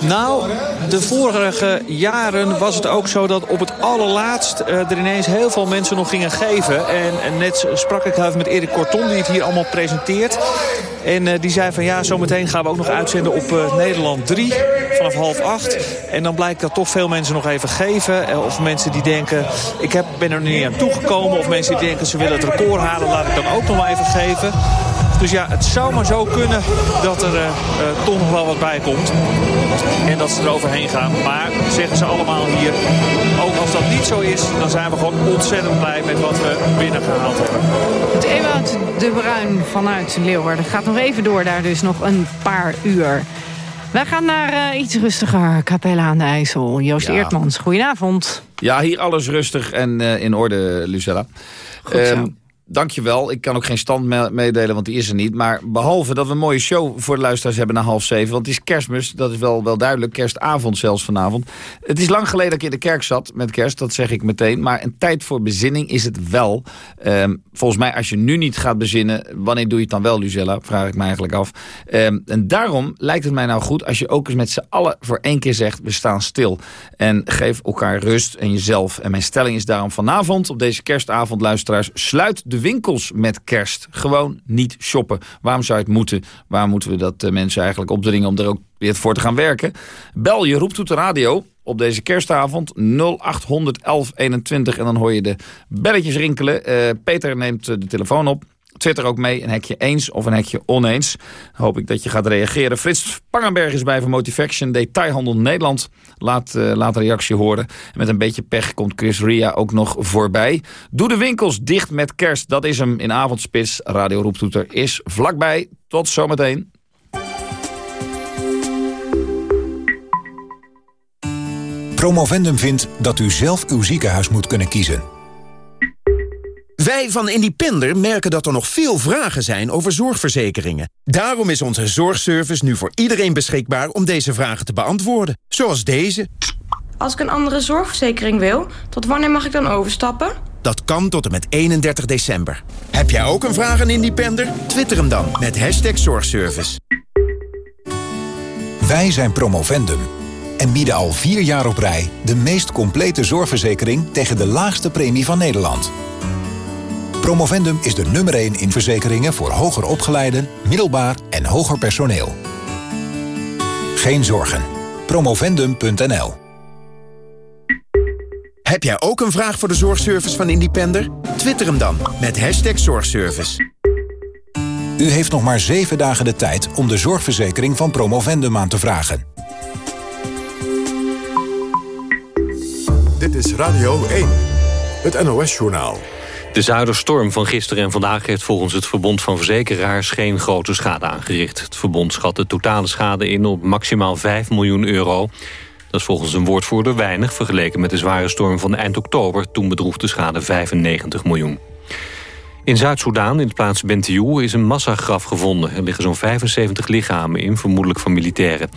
[SPEAKER 27] Nou, de vorige jaren was het ook zo dat op het allerlaatst uh, er ineens heel veel mensen nog gingen geven. En, net sprak ik even met Erik Korton die het hier allemaal presenteert. En uh, die zei van ja, zometeen gaan we ook nog uitzenden op uh, Nederland 3 vanaf half acht. En dan blijkt dat toch veel mensen nog even geven. of mensen die denken, ik heb, ben er niet aan toegekomen. Of mensen die denken, ze willen het record halen, laat ik dan ook nog wel even geven. Dus ja, het zou maar zo kunnen dat er uh, uh, toch nog wel wat bij komt. En dat ze er overheen gaan. Maar zeggen ze allemaal hier, ook als dat niet zo is... dan zijn we gewoon ontzettend blij met wat we binnengehaald hebben.
[SPEAKER 2] Het Ewout de Bruin vanuit Leeuwarden gaat nog even door daar dus nog een paar uur. Wij gaan naar uh, iets rustiger Capella aan de IJssel. Joost ja. Eertmans, goedenavond.
[SPEAKER 28] Ja, hier alles rustig en in orde, Lucella.
[SPEAKER 2] Goed zo. Um,
[SPEAKER 28] Dankjewel. Ik kan ook geen stand meedelen, want die is er niet. Maar behalve dat we een mooie show voor de luisteraars hebben na half zeven. Want het is kerstmis, dat is wel, wel duidelijk. Kerstavond zelfs vanavond. Het is lang geleden dat ik in de kerk zat met kerst, dat zeg ik meteen. Maar een tijd voor bezinning is het wel. Um, volgens mij, als je nu niet gaat bezinnen, wanneer doe je het dan wel, Lucella? Vraag ik me eigenlijk af. Um, en daarom lijkt het mij nou goed als je ook eens met z'n allen voor één keer zegt... we staan stil. En geef elkaar rust en jezelf. En mijn stelling is daarom vanavond, op deze kerstavond, luisteraars... sluit de winkels met kerst. Gewoon niet shoppen. Waarom zou het moeten? Waarom moeten we dat uh, mensen eigenlijk opdringen om er ook weer voor te gaan werken? Bel je, roept op de radio op deze kerstavond 0800 1121 en dan hoor je de belletjes rinkelen. Uh, Peter neemt de telefoon op. Twitter ook mee, een hekje eens of een hekje oneens. Hoop ik dat je gaat reageren. Frits Pangenberg is bij van Motivaction, Detailhandel Nederland. Laat, uh, laat reactie horen. En met een beetje pech komt Chris Ria ook nog voorbij. Doe de winkels dicht met kerst. Dat is hem in avondspits. Radio Roeptoeter is vlakbij. Tot zometeen.
[SPEAKER 29] Promovendum vindt dat u zelf uw ziekenhuis moet kunnen kiezen.
[SPEAKER 30] Wij van Independer merken dat er nog veel vragen zijn over zorgverzekeringen. Daarom is onze zorgservice nu voor iedereen beschikbaar om deze vragen te beantwoorden. Zoals deze.
[SPEAKER 31] Als ik een andere zorgverzekering wil, tot wanneer mag ik dan overstappen?
[SPEAKER 30] Dat kan tot en met 31 december. Heb jij ook een vraag aan Independer? Twitter hem dan met hashtag zorgservice.
[SPEAKER 29] Wij zijn Promovendum en bieden al vier jaar op rij... de meest complete zorgverzekering tegen de laagste premie van Nederland. Promovendum is de nummer 1 in verzekeringen voor hoger opgeleiden, middelbaar en hoger personeel. Geen zorgen. Promovendum.nl
[SPEAKER 30] Heb jij ook een vraag voor de zorgservice van Independer? Twitter hem dan met hashtag zorgservice.
[SPEAKER 29] U heeft nog maar 7 dagen de tijd om de zorgverzekering van Promovendum aan te vragen.
[SPEAKER 1] Dit is Radio 1, het NOS-journaal.
[SPEAKER 3] De zuiderstorm van gisteren en vandaag heeft volgens het Verbond van Verzekeraars geen grote schade aangericht. Het verbond schat de totale schade in op maximaal 5 miljoen euro. Dat is volgens een woordvoerder weinig vergeleken met de zware storm van eind oktober. Toen bedroeg de schade 95 miljoen. In Zuid-Soedan, in de plaats Bentiu, is een massagraf gevonden. Er liggen zo'n 75 lichamen in, vermoedelijk van militairen.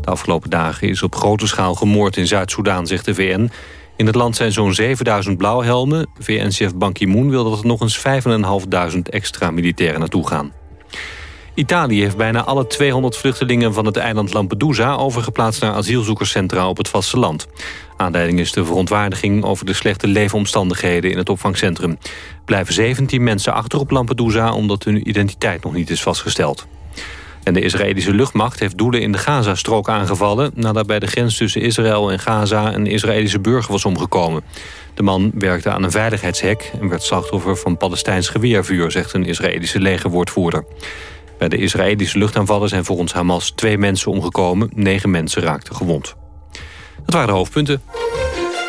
[SPEAKER 3] De afgelopen dagen is op grote schaal gemoord in Zuid-Soedan, zegt de VN. In het land zijn zo'n 7000 blauwhelmen. VN-chef Ban Ki-moon wil dat er nog eens 5.500 extra militairen naartoe gaan. Italië heeft bijna alle 200 vluchtelingen van het eiland Lampedusa... overgeplaatst naar asielzoekerscentra op het vasteland. Aanleiding is de verontwaardiging over de slechte leefomstandigheden... in het opvangcentrum. Blijven 17 mensen achter op Lampedusa... omdat hun identiteit nog niet is vastgesteld. En de Israëlische luchtmacht heeft doelen in de Gazastrook aangevallen... nadat bij de grens tussen Israël en Gaza een Israëlische burger was omgekomen. De man werkte aan een veiligheidshek en werd slachtoffer van Palestijns geweervuur... zegt een Israëlische legerwoordvoerder. Bij de Israëlische luchtaanvallen zijn volgens Hamas twee mensen omgekomen. Negen mensen raakten gewond. Dat waren de hoofdpunten.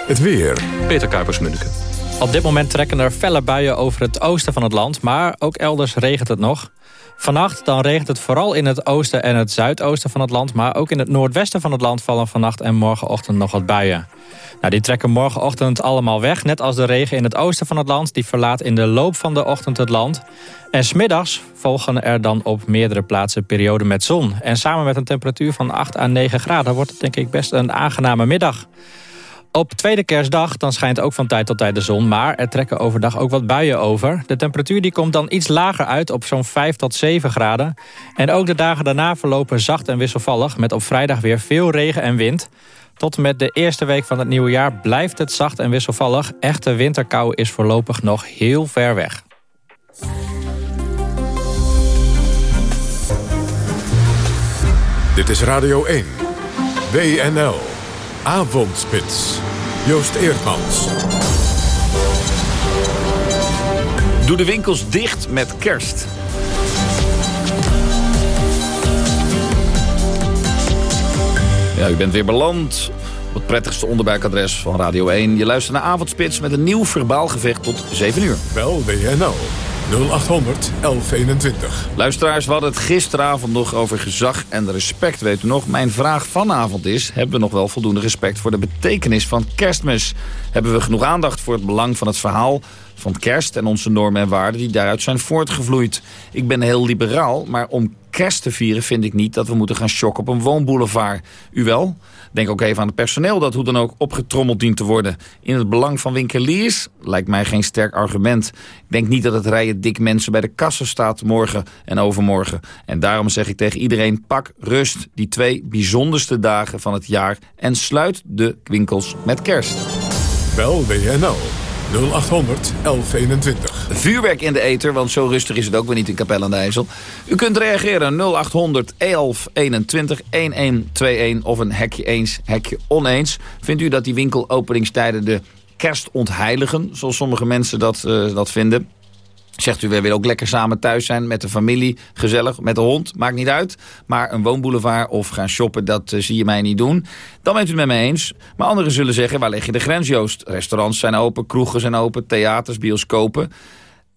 [SPEAKER 1] Het weer.
[SPEAKER 3] Peter Kuipers-Munneke.
[SPEAKER 32] Op dit moment trekken er felle buien over het oosten van het land... maar ook elders regent het nog. Vannacht dan regent het vooral in het oosten en het zuidoosten van het land... maar ook in het noordwesten van het land vallen vannacht en morgenochtend nog wat buien. Nou, die trekken morgenochtend allemaal weg, net als de regen in het oosten van het land. Die verlaat in de loop van de ochtend het land. En smiddags volgen er dan op meerdere plaatsen perioden met zon. En samen met een temperatuur van 8 à 9 graden wordt het denk ik best een aangename middag. Op tweede kerstdag dan schijnt ook van tijd tot tijd de zon... maar er trekken overdag ook wat buien over. De temperatuur die komt dan iets lager uit op zo'n 5 tot 7 graden. En ook de dagen daarna verlopen zacht en wisselvallig... met op vrijdag weer veel regen en wind. Tot met de eerste week van het nieuwe jaar blijft het zacht en wisselvallig. Echte winterkou is voorlopig nog heel ver weg.
[SPEAKER 1] Dit is Radio 1. WNL. Avondspits. Joost Eerdmans.
[SPEAKER 28] Doe de winkels dicht met kerst. Ja, u bent weer beland op het prettigste onderbuikadres van Radio 1. Je luistert naar Avondspits met een nieuw verbaal gevecht tot 7 uur.
[SPEAKER 1] Bel WNL 0800 1121.
[SPEAKER 28] Luisteraars, we hadden het gisteravond nog over gezag en respect. Weet u nog? Mijn vraag vanavond is... hebben we nog wel voldoende respect voor de betekenis van kerstmis? Hebben we genoeg aandacht voor het belang van het verhaal van kerst... en onze normen en waarden die daaruit zijn voortgevloeid? Ik ben heel liberaal, maar om kerst te vieren vind ik niet... dat we moeten gaan shocken op een woonboulevard. U wel? Denk ook even aan het personeel dat hoe dan ook opgetrommeld dient te worden. In het belang van winkeliers lijkt mij geen sterk argument. Ik denk niet dat het rijden dik mensen bij de kassen staat morgen en overmorgen. En daarom zeg ik tegen iedereen, pak rust die twee bijzonderste dagen van het jaar... en sluit de winkels met kerst.
[SPEAKER 1] Bel WNL 0800 1121.
[SPEAKER 28] Vuurwerk in de ether, want zo rustig is het ook weer niet in Capelle aan de IJssel. U kunt reageren 0800 1121 1121 of een hekje eens, hekje oneens. Vindt u dat die winkelopeningstijden de kerst ontheiligen, zoals sommige mensen dat, uh, dat vinden? Zegt u, we willen ook lekker samen thuis zijn met de familie, gezellig, met de hond, maakt niet uit. Maar een woonboulevard of gaan shoppen, dat uh, zie je mij niet doen. Dan bent u het met me eens. Maar anderen zullen zeggen, waar leg je de grens, Joost? Restaurants zijn open, kroegen zijn open, theaters, bioscopen.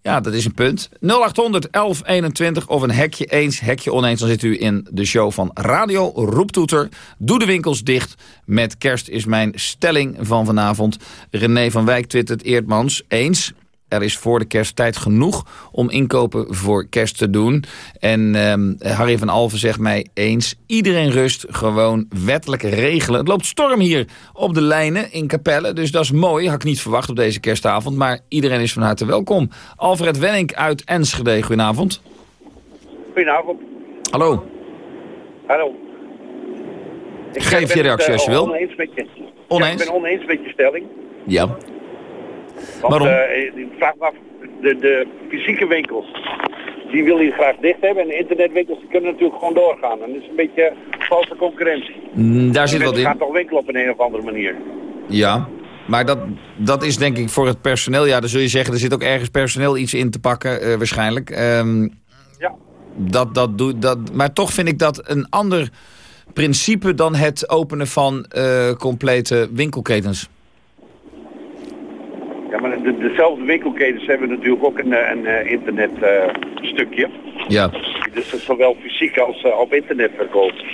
[SPEAKER 28] Ja, dat is een punt. 0800 1121 of een hekje eens, hekje oneens. Dan zit u in de show van Radio Roeptoeter. Doe de winkels dicht. Met kerst is mijn stelling van vanavond. René van Wijk twittert Eerdmans eens er is voor de kersttijd genoeg om inkopen voor kerst te doen. En um, Harry van Alven zegt mij eens... iedereen rust, gewoon wettelijk regelen. Het loopt storm hier op de lijnen in Capelle. Dus dat is mooi, had ik niet verwacht op deze kerstavond. Maar iedereen is van harte welkom. Alfred Wenning uit Enschede, goedenavond.
[SPEAKER 29] Goedenavond.
[SPEAKER 28] Hallo.
[SPEAKER 29] Hallo.
[SPEAKER 28] Ik Geef je reactie als je wil.
[SPEAKER 29] Oneens met je.
[SPEAKER 28] Oneens?
[SPEAKER 29] Ja, ik ben oneens met je stelling.
[SPEAKER 28] Ja.
[SPEAKER 29] Want,
[SPEAKER 28] Waarom?
[SPEAKER 29] Uh, ik vraag me af, de, de fysieke winkels, die wil je graag dicht hebben. En de internetwinkels die kunnen natuurlijk gewoon doorgaan. En dat is een beetje valse concurrentie.
[SPEAKER 28] Mm, daar zit wat in.
[SPEAKER 29] gaat toch winkelen op een, een of andere manier.
[SPEAKER 28] Ja, maar dat, dat is denk ik voor het personeel. Ja, dan zul je zeggen, er zit ook ergens personeel iets in te pakken, uh, waarschijnlijk. Um,
[SPEAKER 29] ja.
[SPEAKER 28] Dat, dat doe, dat, maar toch vind ik dat een ander principe dan het openen van uh, complete winkelketens.
[SPEAKER 29] Ja, maar de, dezelfde winkelketens hebben natuurlijk ook een, een, een internetstukje. Uh,
[SPEAKER 28] ja.
[SPEAKER 29] Dus dat zowel fysiek als op internet verkoopt.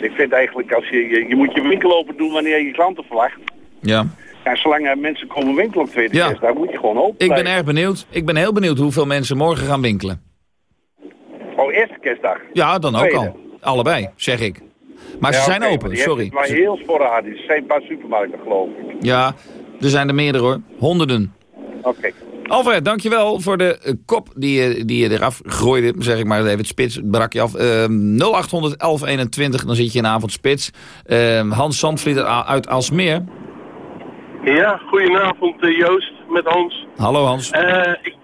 [SPEAKER 29] Ik vind eigenlijk, als je, je, je moet je winkel open doen wanneer je klanten verwacht.
[SPEAKER 28] Ja.
[SPEAKER 29] Ja, zolang mensen komen winkelen op tweede
[SPEAKER 28] ja.
[SPEAKER 29] kerstdag, moet je gewoon open
[SPEAKER 28] Ik ben erg benieuwd. Ik ben heel benieuwd hoeveel mensen morgen gaan winkelen.
[SPEAKER 29] Oh, eerste kerstdag?
[SPEAKER 28] Ja, dan ook al. Allebei, zeg ik. Maar
[SPEAKER 29] ja,
[SPEAKER 28] ze zijn
[SPEAKER 29] okay,
[SPEAKER 28] open,
[SPEAKER 29] maar
[SPEAKER 28] sorry.
[SPEAKER 29] Maar heel sporadisch. Er zijn een paar supermarkten, geloof ik.
[SPEAKER 28] Ja, er zijn er meerdere hoor. Honderden.
[SPEAKER 29] Oké. Okay.
[SPEAKER 28] Alfred, dankjewel voor de uh, kop die je, die je eraf gooide. Zeg ik maar even, het spits brak je af. Uh, 0800 1121, dan zit je in avondspits. Uh, Hans Zandvliet uit Alsmeer.
[SPEAKER 33] Ja, goedenavond Joost, met Hans.
[SPEAKER 28] Hallo Hans.
[SPEAKER 33] Uh, ik,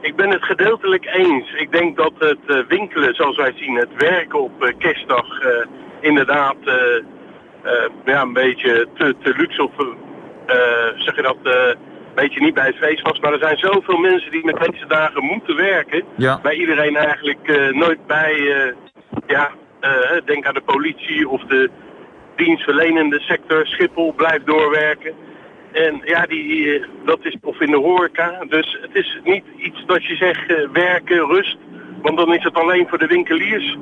[SPEAKER 33] Ik ben het gedeeltelijk eens. Ik denk dat het eh, winkelen, zoals wij zien, het werken op eh, kerstdag, eh, inderdaad eh, eh, ja, een beetje te, te luxe of eh, zeg je dat, eh, een beetje niet bij het feest was. Maar er zijn zoveel mensen die met deze dagen moeten werken.
[SPEAKER 28] Ja.
[SPEAKER 33] Bij iedereen eigenlijk eh, nooit bij, eh, ja, eh, denk aan de politie of de dienstverlenende sector. Schiphol blijft doorwerken. En ja, die, eh, dat is of in de horeca. Dus het is niet iets dat je zegt eh, werken, rust. Want dan is het alleen voor de winkeliers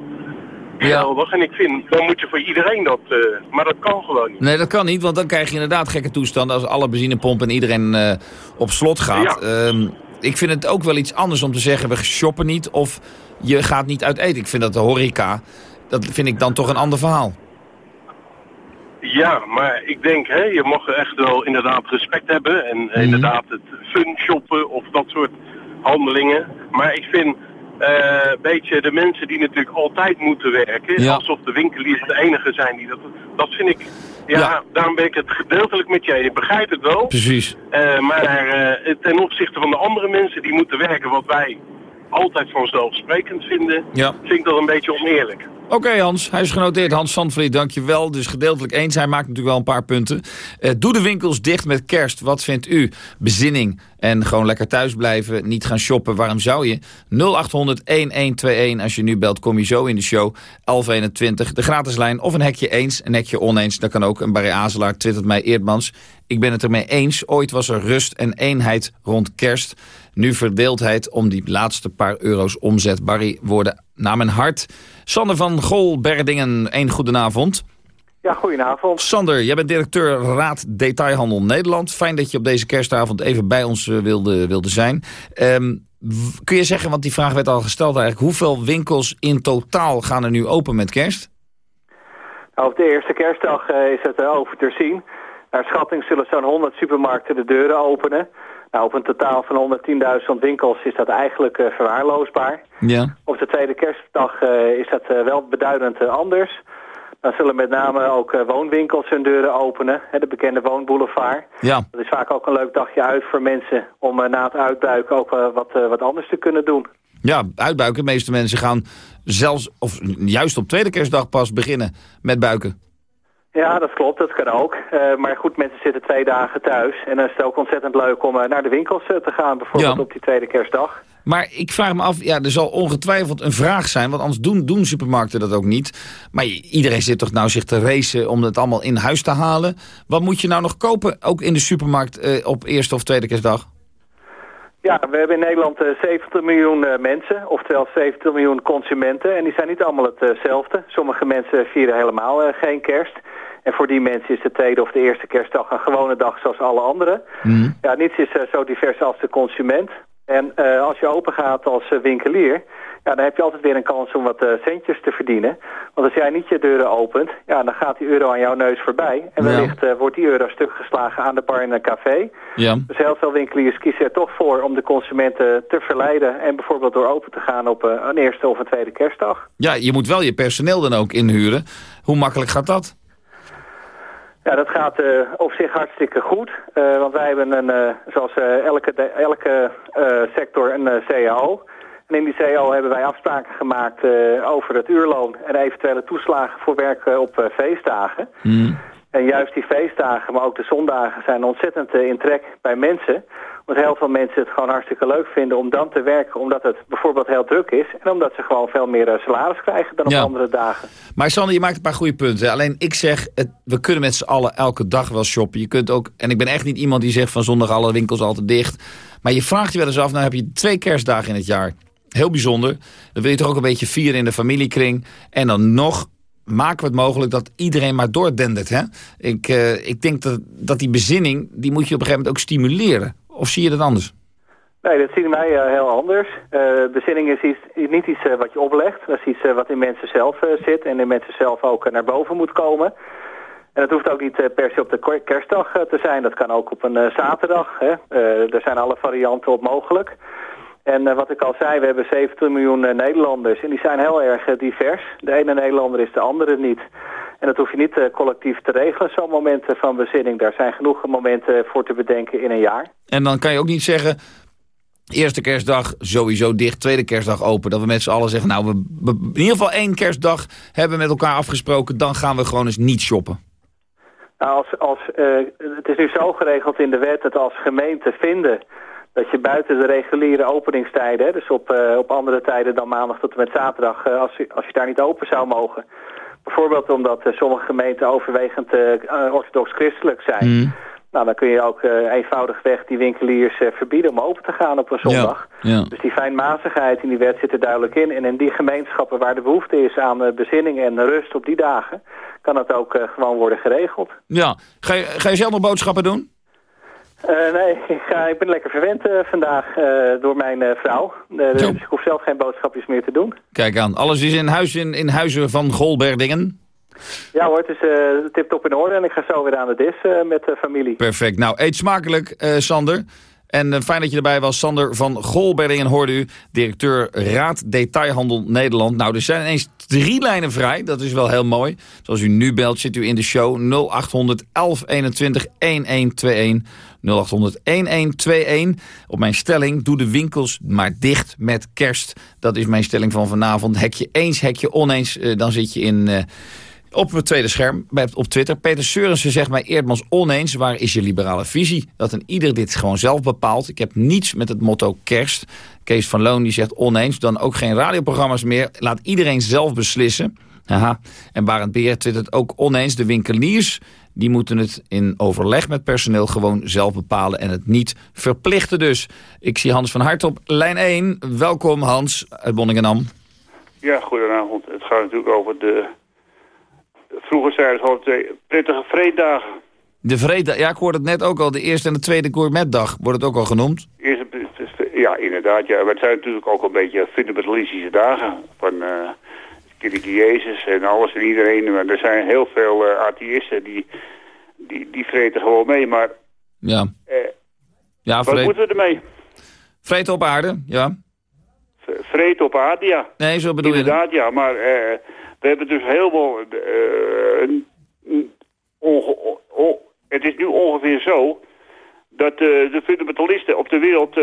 [SPEAKER 33] geweldig. En ik vind, dan moet je voor iedereen dat... eh, maar dat kan gewoon niet.
[SPEAKER 28] Nee, dat kan niet, want dan krijg je inderdaad gekke toestanden... als alle benzinepompen en iedereen eh, op slot gaat. Ehm, ik vind het ook wel iets anders om te zeggen... we shoppen niet of je gaat niet uit eten. Ik vind dat de horeca, dat vind ik dan toch een ander verhaal.
[SPEAKER 33] Ja, maar ik denk, hè, je mag echt wel inderdaad respect hebben. En eh, inderdaad het fun shoppen of dat soort handelingen. Maar ik vind eh, beetje de mensen die natuurlijk altijd moeten werken.
[SPEAKER 28] Ja.
[SPEAKER 33] Alsof de winkeliers de enige zijn die dat... Dat vind ik... Ja, daarom ben ik het gedeeltelijk met je. eens. Ik begrijp het wel.
[SPEAKER 28] Precies.
[SPEAKER 33] Eh, maar eh, ten opzichte van de andere mensen die moeten werken, wat wij altijd vanzelfsprekend vinden,
[SPEAKER 28] Ja.
[SPEAKER 33] vind ik dat een beetje oneerlijk.
[SPEAKER 28] Oké Hans, hij is genoteerd. Hans Zandvliet, dankjewel. Dus gedeeltelijk eens. Hij maakt natuurlijk wel een paar punten. Eh, doe de winkels dicht met kerst. Wat vindt u? Bezinning en gewoon lekker thuis blijven. Niet gaan shoppen. Waarom zou je? 0800-1121. Als je nu belt, kom je zo in de show. 1121, de gratis lijn. Of een hekje eens, een hekje oneens. Dat kan ook. Een Barry Azelaar twittert mij Eerdmans. Ik ben het ermee eens. Ooit was er rust en eenheid rond kerst. Nu verdeeldheid om die laatste paar euro's omzet. Barry, woorden naar mijn hart. Sander van Golberdingen, een goedenavond.
[SPEAKER 34] Ja, goedenavond.
[SPEAKER 28] Sander, jij bent directeur Raad Detailhandel Nederland. Fijn dat je op deze kerstavond even bij ons eh, wilde, wilde zijn. Ehm, kun je zeggen, want die vraag werd al gesteld eigenlijk... hoeveel winkels in totaal gaan er nu open met kerst?
[SPEAKER 34] Nou, op de eerste kerstdag eh, is het eh, over te zien. Naar schatting zullen zo'n 100 supermarkten de deuren openen. Nou, op een totaal van 110.000 winkels is dat eigenlijk eh, verwaarloosbaar.
[SPEAKER 28] Ja.
[SPEAKER 34] Op de tweede kerstdag eh, is dat eh, wel beduidend anders. Dan zullen met name ook woonwinkels hun deuren openen. Hè, de bekende woonboulevard.
[SPEAKER 28] Ja.
[SPEAKER 34] Dat is vaak ook een leuk dagje uit voor mensen om na het uitbuiken ook wat, wat anders te kunnen doen.
[SPEAKER 28] Ja, uitbuiken. De meeste mensen gaan zelfs, of juist op tweede kerstdag pas beginnen met buiken.
[SPEAKER 34] Ja, dat klopt. Dat kan ook. Eh, maar goed, mensen zitten twee dagen thuis. En dan is het ook ontzettend leuk om eh, naar de winkels eh, te gaan. Bijvoorbeeld
[SPEAKER 28] Ja.
[SPEAKER 34] op die tweede kerstdag.
[SPEAKER 28] Maar ik vraag me af, ja, er zal ongetwijfeld een vraag zijn... want anders doen, doen supermarkten dat ook niet. Maar iedereen zit toch nou zich te racen om het allemaal in huis te halen. Wat moet je nou nog kopen, ook in de supermarkt... op eerste of tweede kerstdag?
[SPEAKER 34] Ja, we hebben in Nederland eh, 70 miljoen mensen. Oftewel 70 miljoen consumenten. En die zijn niet allemaal hetzelfde. Sommige mensen vieren helemaal geen kerst. En voor die mensen is de tweede of de eerste kerstdag een gewone dag zoals alle andere. Ja, niets is eh, zo divers als de consument. En eh, als je open gaat als eh, winkelier, ja, dan heb je altijd weer een kans om wat centjes te verdienen. Want als jij niet je deuren opent, ja, dan gaat die euro aan jouw neus voorbij. En wellicht wordt die euro stuk geslagen aan de bar in een café.
[SPEAKER 28] Ja.
[SPEAKER 34] Dus heel veel winkeliers kiezen er toch voor om de consumenten te verleiden. En bijvoorbeeld door open te gaan op een eerste of een tweede kerstdag.
[SPEAKER 28] Ja, je moet wel je personeel dan ook inhuren. Hoe makkelijk gaat dat?
[SPEAKER 34] Ja, dat gaat eh, op zich hartstikke goed. Eh, want wij hebben een, eh, zoals elke, de- elke sector een CAO. En in die CAO hebben wij afspraken gemaakt over het uurloon en eventuele toeslagen voor werk op feestdagen. En juist die feestdagen, maar ook de zondagen zijn ontzettend in trek bij mensen. Want heel veel mensen het gewoon hartstikke leuk vinden om dan te werken... omdat het bijvoorbeeld heel druk is... en omdat ze gewoon veel meer eh, salaris krijgen dan op andere dagen.
[SPEAKER 28] Maar Sander, je maakt een paar goede punten. Alleen ik zeg, het, we kunnen met z'n allen elke dag wel shoppen. Je kunt ook, en ik ben echt niet iemand die zegt van zondag alle winkels altijd dicht. Maar je vraagt je wel eens af, nou heb je twee kerstdagen in het jaar. Heel bijzonder. Dan wil je toch ook een beetje vieren in de familiekring. En dan nog maken we het mogelijk dat iedereen maar doordendert. Hè? Ik, eh, ik denk dat, dat die bezinning, die moet je op een gegeven moment ook stimuleren. Of zie je dat anders?
[SPEAKER 34] Nee, dat zien wij eh, heel anders. Eh, bezinning is iets, niet iets eh, wat je oplegt. Dat is iets wat in mensen zelf zit en in mensen zelf ook naar boven moet komen. En dat hoeft ook niet per se op de kerstdag te zijn. Dat kan ook op een zaterdag. Hè. Er zijn alle varianten op mogelijk. En wat ik al zei, we hebben 70 miljoen Nederlanders. En die zijn heel erg divers. De ene Nederlander is de andere niet. En dat hoef je niet eh, collectief te regelen, zo'n momenten van bezinning. Daar zijn genoeg momenten voor te bedenken in een jaar.
[SPEAKER 28] En dan kan je ook niet zeggen... Eerste kerstdag sowieso dicht, tweede kerstdag open. Dat we met z'n allen zeggen, nou, we, we- in ieder geval één kerstdag hebben met elkaar afgesproken. Dan gaan we gewoon eens niet shoppen.
[SPEAKER 34] Nou, als, als, eh, het is nu zo geregeld in de wet dat als gemeente vinden dat je buiten de reguliere openingstijden, hè, dus op, eh, op andere tijden dan maandag tot en met zaterdag, eh, als, als je daar niet open zou mogen. Bijvoorbeeld omdat eh, sommige gemeenten overwegend eh, orthodox-christelijk zijn. Nou, dan kun je ook eh, eenvoudigweg die winkeliers verbieden om open te gaan op een zondag.
[SPEAKER 28] Ja.
[SPEAKER 34] Dus die fijnmazigheid in die wet zit er duidelijk in. En in die gemeenschappen waar de behoefte is aan bezinning en rust op die dagen, kan het ook gewoon worden geregeld.
[SPEAKER 28] Ja, ga je, ga je zelf nog boodschappen doen?
[SPEAKER 34] Eh, nee, ik, ga, ik ben lekker verwend eh, vandaag eh, door mijn vrouw. Dus ik hoef zelf geen boodschapjes meer te doen.
[SPEAKER 28] Kijk aan, alles is in, huis, in, in huizen van Golberdingen.
[SPEAKER 34] Ja hoor, het is tip-top in orde en ik ga zo weer aan de dis met de familie.
[SPEAKER 28] Perfect. Nou, eet smakelijk, Sander. En eh, fijn dat je erbij was. Sander van Golberdingen hoorde u, directeur Raad Detailhandel Nederland. Nou, er zijn ineens drie lijnen vrij. Dat is wel heel mooi. Zoals u nu belt, zit u in de show 0800 1121 1121. 0800 1121. Op mijn stelling, doe de winkels maar dicht met kerst. Dat is mijn stelling van vanavond. Hekje eens, hekje oneens. eh, dan zit je in... op het tweede scherm, op Twitter. Peter Seurensen zegt mij Eerdmans oneens. Waar is je liberale visie? Dat een ieder dit gewoon zelf bepaalt. Ik heb niets met het motto kerst. Kees van Loon die zegt oneens. Dan ook geen radioprogramma's meer. Laat iedereen zelf beslissen. Aha. En Barend Beer twittert ook oneens. De winkeliers die moeten het in overleg met personeel gewoon zelf bepalen. En het niet verplichten dus. Ik zie Hans van Hart op lijn 1. Welkom Hans uit Bonningenam.
[SPEAKER 35] Ja, goedenavond. Het gaat natuurlijk over de... Vroeger zeiden ze altijd prettige vreeddagen.
[SPEAKER 28] De vrede, ja, ik hoorde het net ook al. De eerste en de tweede gourmetdag wordt het ook al genoemd.
[SPEAKER 35] Eerst, ja, inderdaad. Ja. Maar het zijn natuurlijk ook een beetje fundamentalistische dagen. Van eh Kirke Jezus en alles en iedereen. Maar er zijn heel veel eh atheïsten die, die, die vreten gewoon mee. Maar
[SPEAKER 28] Ja.
[SPEAKER 35] eh,
[SPEAKER 28] Ja,
[SPEAKER 35] wat moeten we ermee?
[SPEAKER 28] vrede op aarde, ja.
[SPEAKER 35] V- Vreet op aarde, ja.
[SPEAKER 28] Nee, zo bedoel je.
[SPEAKER 35] Inderdaad, ja. Maar we hebben dus heel veel... eh, een- een onge- o- het is nu ongeveer zo dat eh, de fundamentalisten op de wereld eh,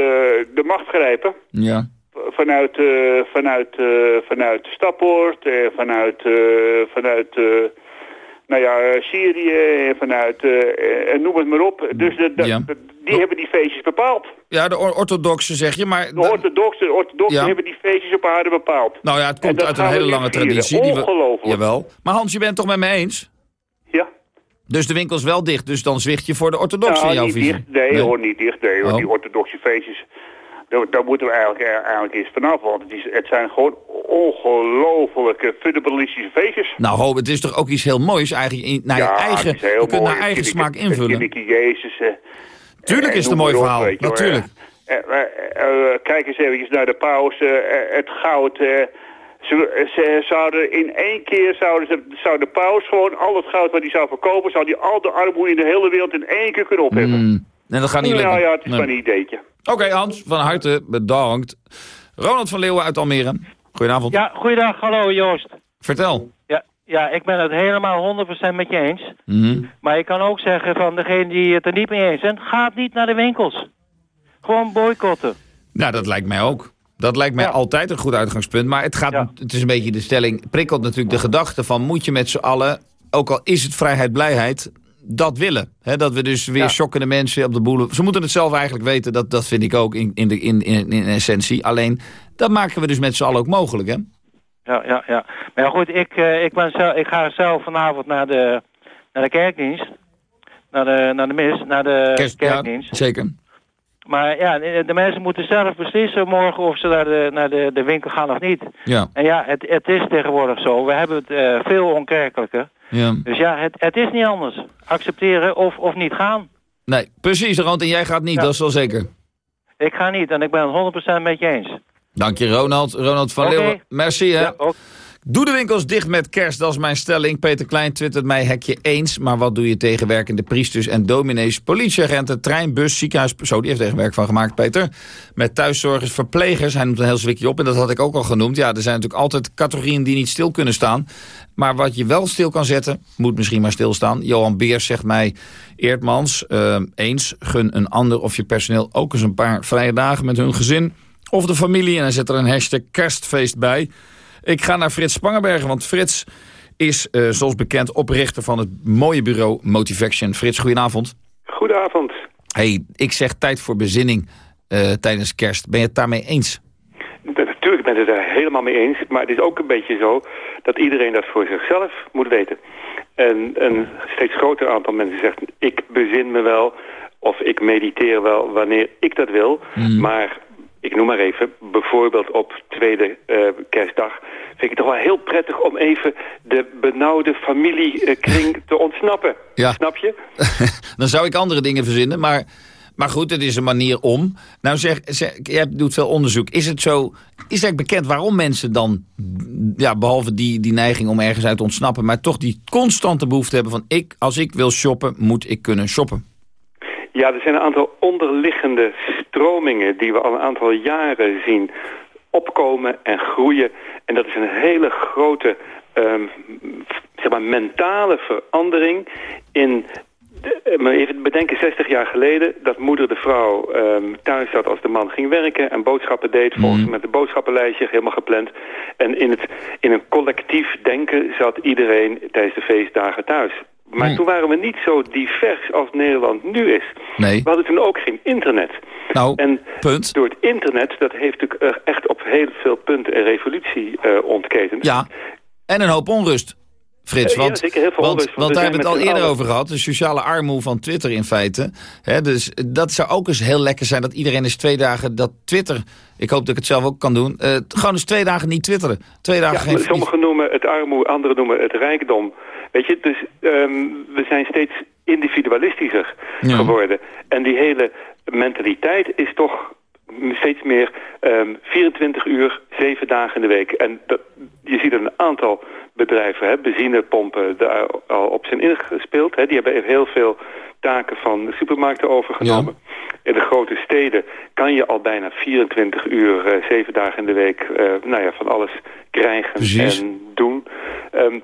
[SPEAKER 35] de macht grijpen.
[SPEAKER 28] Ja.
[SPEAKER 35] Vanuit, eh, vanuit, eh, vanuit Stapoort, eh, vanuit, eh, vanuit eh, nou ja, eh, Syrië, en vanuit, eh, en noem het maar op. Dus de, de-
[SPEAKER 28] Ja.
[SPEAKER 35] de- die hebben die feestjes bepaald.
[SPEAKER 28] Ja, de or- orthodoxe zeg je, maar...
[SPEAKER 35] De orthodoxen, orthodoxen
[SPEAKER 28] Ja.
[SPEAKER 35] hebben die feestjes op aarde bepaald.
[SPEAKER 28] Nou ja, het komt uit een hele lange traditie. die we-
[SPEAKER 35] Ongelooflijk.
[SPEAKER 28] Jawel. Maar Hans, je bent toch met me eens?
[SPEAKER 35] Ja.
[SPEAKER 28] Dus de winkel is wel dicht, dus dan zwicht je voor de orthodoxe in
[SPEAKER 35] Nou,
[SPEAKER 28] jouw
[SPEAKER 35] niet
[SPEAKER 28] visie?
[SPEAKER 35] dicht. Nee, hoor, niet dicht. Nee, hoor.
[SPEAKER 28] Oh.
[SPEAKER 35] Die orthodoxe feestjes, daar, daar moeten we eigenlijk, eh, eigenlijk eens vanaf. Want het, is, het zijn gewoon ongelofelijke fundamentalistische feestjes.
[SPEAKER 28] Nou, ho, het is toch ook iets heel moois eigenlijk in- naar je
[SPEAKER 35] ja,
[SPEAKER 28] eigen... je kunt
[SPEAKER 35] mooi.
[SPEAKER 28] naar eigen smaak invullen.
[SPEAKER 35] Jezus. eh,
[SPEAKER 28] Tuurlijk
[SPEAKER 35] eh,
[SPEAKER 28] is het een mooi
[SPEAKER 35] op,
[SPEAKER 28] verhaal,
[SPEAKER 35] je
[SPEAKER 28] natuurlijk.
[SPEAKER 35] Eh, kijk eens eventjes naar de paus. het goud. ze, ze zouden in één keer zouden ze, zou de paus gewoon al het goud wat hij zou verkopen, zou hij al de armoede in de hele wereld in één keer kunnen opheffen.
[SPEAKER 28] Hmm. Nee, dat gaat niet
[SPEAKER 35] nou
[SPEAKER 28] lukken.
[SPEAKER 35] ja, het is
[SPEAKER 28] Nee.
[SPEAKER 35] maar een ideetje.
[SPEAKER 28] Oké, Hans, van harte bedankt. Ronald van Leeuwen uit Almere. Goedenavond.
[SPEAKER 36] Ja, goeiedag. Hallo Joost.
[SPEAKER 28] Vertel.
[SPEAKER 36] Ja, ja, ik ben het helemaal 100% met je eens.
[SPEAKER 28] Mhm.
[SPEAKER 36] Maar ik kan ook zeggen van degene die het er niet mee eens zijn, gaat niet naar de winkels. Gewoon boycotten.
[SPEAKER 28] Nou, dat lijkt mij ook. Dat lijkt mij altijd een goed uitgangspunt. Maar het, gaat, het is een beetje de stelling... prikkelt natuurlijk de gedachte van... moet je met z'n allen, ook al is het vrijheid, blijheid... dat willen. Hè, dat we dus weer
[SPEAKER 36] Ja.
[SPEAKER 28] shockende mensen op de boelen... Ze moeten het zelf eigenlijk weten. Dat, dat vind ik ook in, in, de, in, in, in essentie. Alleen, dat maken we dus met z'n allen ook mogelijk, hè?
[SPEAKER 36] Ja, ja, ja. Maar ja, goed, ik, eh, ik, ben zelf, ik ga zelf vanavond naar de, naar de kerkdienst. Naar de, naar de mis, naar de
[SPEAKER 28] Kerst- ja,
[SPEAKER 36] kerkdienst.
[SPEAKER 28] zeker.
[SPEAKER 36] Maar ja, de de mensen moeten zelf beslissen morgen of ze naar de, naar de, de winkel gaan of niet.
[SPEAKER 28] Ja.
[SPEAKER 36] En ja, het, het is tegenwoordig zo. We hebben het eh, veel onkerkelijker.
[SPEAKER 28] Ja.
[SPEAKER 36] Dus ja, het, het is niet anders. Accepteren of, of niet gaan.
[SPEAKER 28] Nee, precies, Rand. En jij gaat niet,
[SPEAKER 36] Ja.
[SPEAKER 28] dat is wel zeker.
[SPEAKER 36] Ik ga niet en ik ben het 100% met je eens.
[SPEAKER 28] Dank je, Ronald. Ronald van. Leeuwen. Merci, hè.
[SPEAKER 36] Ja, ook.
[SPEAKER 28] Doe de winkels dicht met kerst, dat is mijn stelling. Peter Klein twittert mij hekje eens. Maar wat doe je tegen werkende priesters en dominees, politieagenten, treinbus, ziekenhuis... Zo, die heeft er werk van gemaakt, Peter. Met thuiszorgers, verplegers, hij noemt een heel zwikje op. En dat had ik ook al genoemd. Ja, er zijn natuurlijk altijd categorieën die niet stil kunnen staan. Maar wat je wel stil kan zetten, moet misschien maar stilstaan. Johan Beers zegt mij, Eertmans, uh, eens... gun een ander of je personeel ook eens een paar vrije dagen met hun gezin... of de familie. En dan zet er een hashtag kerstfeest bij... Ik ga naar Frits Spangenbergen, want Frits is, uh, zoals bekend, oprichter van het mooie bureau Motivaction. Frits, goedenavond.
[SPEAKER 37] Goedenavond.
[SPEAKER 28] Hey, ik zeg tijd voor bezinning uh, tijdens kerst. Ben je het daarmee eens?
[SPEAKER 37] Natuurlijk ben ik het er helemaal mee eens. Maar het is ook een beetje zo dat iedereen dat voor zichzelf moet weten. En een steeds groter aantal mensen zegt... ik bezin me wel of ik mediteer wel wanneer ik dat wil. Mm. Maar ik noem maar even, bijvoorbeeld op tweede uh, kerstdag... vind ik het toch wel heel prettig om even de benauwde familiekring te ontsnappen.
[SPEAKER 28] Ja.
[SPEAKER 37] Snap je?
[SPEAKER 28] Dan zou ik andere dingen verzinnen, maar... Maar goed, het is een manier om. Nou zeg, zeg jij doet veel onderzoek. Is het zo, is het bekend waarom mensen dan, ja, behalve die, die neiging om ergens uit te ontsnappen, maar toch die constante behoefte hebben van ik, als ik wil shoppen, moet ik kunnen shoppen?
[SPEAKER 37] Ja, er zijn een aantal onderliggende stromingen die we al een aantal jaren zien opkomen en groeien. En dat is een hele grote um, zeg maar mentale verandering in maar even bedenken, 60 jaar geleden, dat moeder de vrouw um, thuis zat als de man ging werken en boodschappen deed, volgens mm. met een boodschappenlijstje helemaal gepland. En in, het, in een collectief denken zat iedereen tijdens de feestdagen thuis. Maar
[SPEAKER 28] Hmm.
[SPEAKER 37] toen waren we niet zo divers als Nederland nu is.
[SPEAKER 28] Nee.
[SPEAKER 37] We hadden toen ook geen internet.
[SPEAKER 28] Nou,
[SPEAKER 37] en
[SPEAKER 28] punt.
[SPEAKER 37] door het internet, dat heeft natuurlijk eh, echt op heel veel punten een revolutie uh, ontketend.
[SPEAKER 28] Ja, en een hoop onrust. Frits,
[SPEAKER 37] Uh,
[SPEAKER 28] want,
[SPEAKER 37] ja, zeker heel veel
[SPEAKER 28] want,
[SPEAKER 37] onrust,
[SPEAKER 28] want
[SPEAKER 37] we
[SPEAKER 28] daar hebben we het al eerder over gehad. De sociale armoede van Twitter in feite. Dus dat zou ook eens heel lekker zijn dat iedereen eens twee dagen dat Twitter... Ik hoop dat ik het zelf ook kan doen. Uh, gewoon eens twee dagen niet twitteren. Twee dagen
[SPEAKER 37] ja,
[SPEAKER 28] geen...
[SPEAKER 37] Sommigen noemen het armoede, anderen noemen het rijkdom. Weet je, dus um, we zijn steeds individualistischer ja. geworden. En die hele mentaliteit is toch steeds meer um, 24 uur, 7 dagen in de week. En dat, je ziet een aantal bedrijven, hè, benzinepompen, daar al op zijn ingespeeld. Hè, die hebben heel veel taken van de supermarkten overgenomen. Ja. In de grote steden kan je al bijna 24 uur, uh, 7 dagen in de week, uh, nou ja, van alles krijgen
[SPEAKER 28] Precies.
[SPEAKER 37] en doen. Um,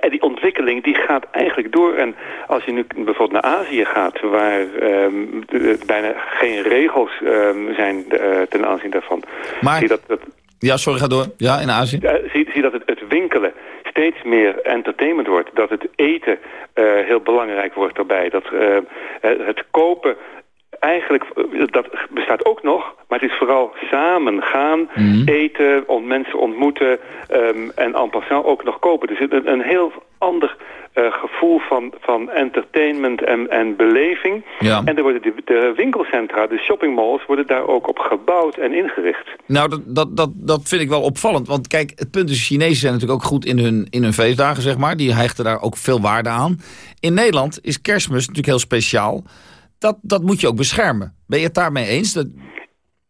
[SPEAKER 37] en die ontwikkeling die gaat eigenlijk door. En als je nu bijvoorbeeld naar Azië gaat... waar um, de, bijna geen regels um, zijn uh, ten aanzien daarvan...
[SPEAKER 28] Maar,
[SPEAKER 37] zie dat, dat,
[SPEAKER 28] ja, sorry, ga door. Ja, in Azië.
[SPEAKER 37] Zie, zie dat het, het, winkelen steeds meer entertainment wordt. Dat het eten uh, heel belangrijk wordt daarbij. Dat het kopen eigenlijk, dat bestaat ook nog, maar het is vooral samen gaan,
[SPEAKER 28] Mhm.
[SPEAKER 37] mm -hmm. eten, mensen ontmoeten um, en en passant ook nog kopen. Dus een, een heel ander uh, gevoel van, van entertainment en, en beleving.
[SPEAKER 28] Ja.
[SPEAKER 37] En er worden de, de, winkelcentra, de shoppingmalls, worden daar ook op gebouwd en ingericht.
[SPEAKER 28] Nou, dat, dat, dat, dat vind ik wel opvallend. Want kijk, het punt is, Chinezen zijn natuurlijk ook goed in hun, in hun feestdagen, zeg maar. Die hechten daar ook veel waarde aan. In Nederland is kerstmis natuurlijk heel speciaal dat, dat moet je ook beschermen. Ben je het daarmee eens? Dat...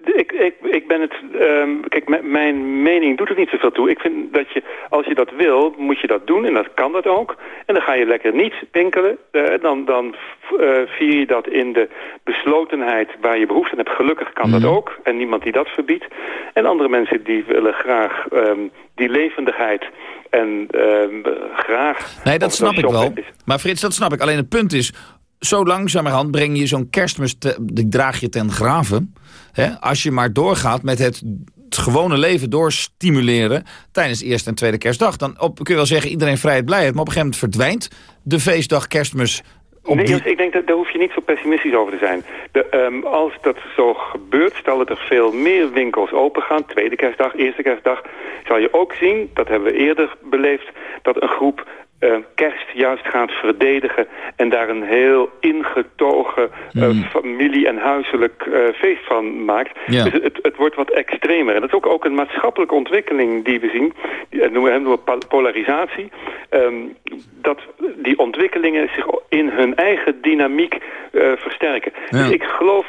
[SPEAKER 37] Ik, ik, ik ben het... Um, kijk, mijn mening doet er niet zoveel toe. Ik vind dat je, als je dat wil, moet je dat doen. En dat kan dat ook. En dan ga je lekker niet winkelen. Uh, dan dan uh, vier je dat in de beslotenheid waar je behoefte aan hebt. Gelukkig kan mm. dat ook. En niemand die dat verbiedt. En andere mensen die willen graag um, die levendigheid en um, graag...
[SPEAKER 28] Nee, dat snap ik wel. Is. Maar Frits, dat snap ik. Alleen het punt is zo langzamerhand breng je zo'n kerstmis, te, die draag je ten graven. Hè, als je maar doorgaat met het, het gewone leven doorstimuleren tijdens de eerste en tweede kerstdag. Dan op, kun je wel zeggen, iedereen vrijheid, blijheid. Maar op een gegeven moment verdwijnt de feestdag kerstmis.
[SPEAKER 37] Nee, die... ik denk dat daar hoef je niet zo pessimistisch over te zijn. De, um, als dat zo gebeurt, stel dat er veel meer winkels open gaan, tweede kerstdag, eerste kerstdag, zal je ook zien, dat hebben we eerder beleefd, dat een groep uh, kerst juist gaat verdedigen en daar een heel ingetogen uh, mm. familie- en huiselijk uh, feest van maakt.
[SPEAKER 28] Ja.
[SPEAKER 37] Dus het, het, wordt wat extremer. En dat is ook, ook een maatschappelijke ontwikkeling die we zien. Die noemen we polarisatie. Um, dat die ontwikkelingen zich in hun eigen dynamiek versterken.
[SPEAKER 28] Ja.
[SPEAKER 37] Dus ik geloof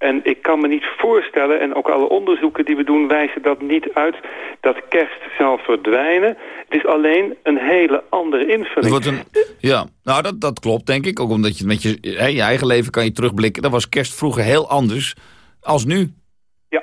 [SPEAKER 37] En ik kan me niet voorstellen, en ook alle onderzoeken die we doen wijzen dat niet uit, dat kerst zal verdwijnen. Het is alleen een hele andere invulling.
[SPEAKER 28] Het wordt een, ja, nou dat, dat klopt denk ik. Ook omdat je met je, hè, je eigen leven kan je terugblikken. Dat was kerst vroeger heel anders als nu.
[SPEAKER 37] Ja.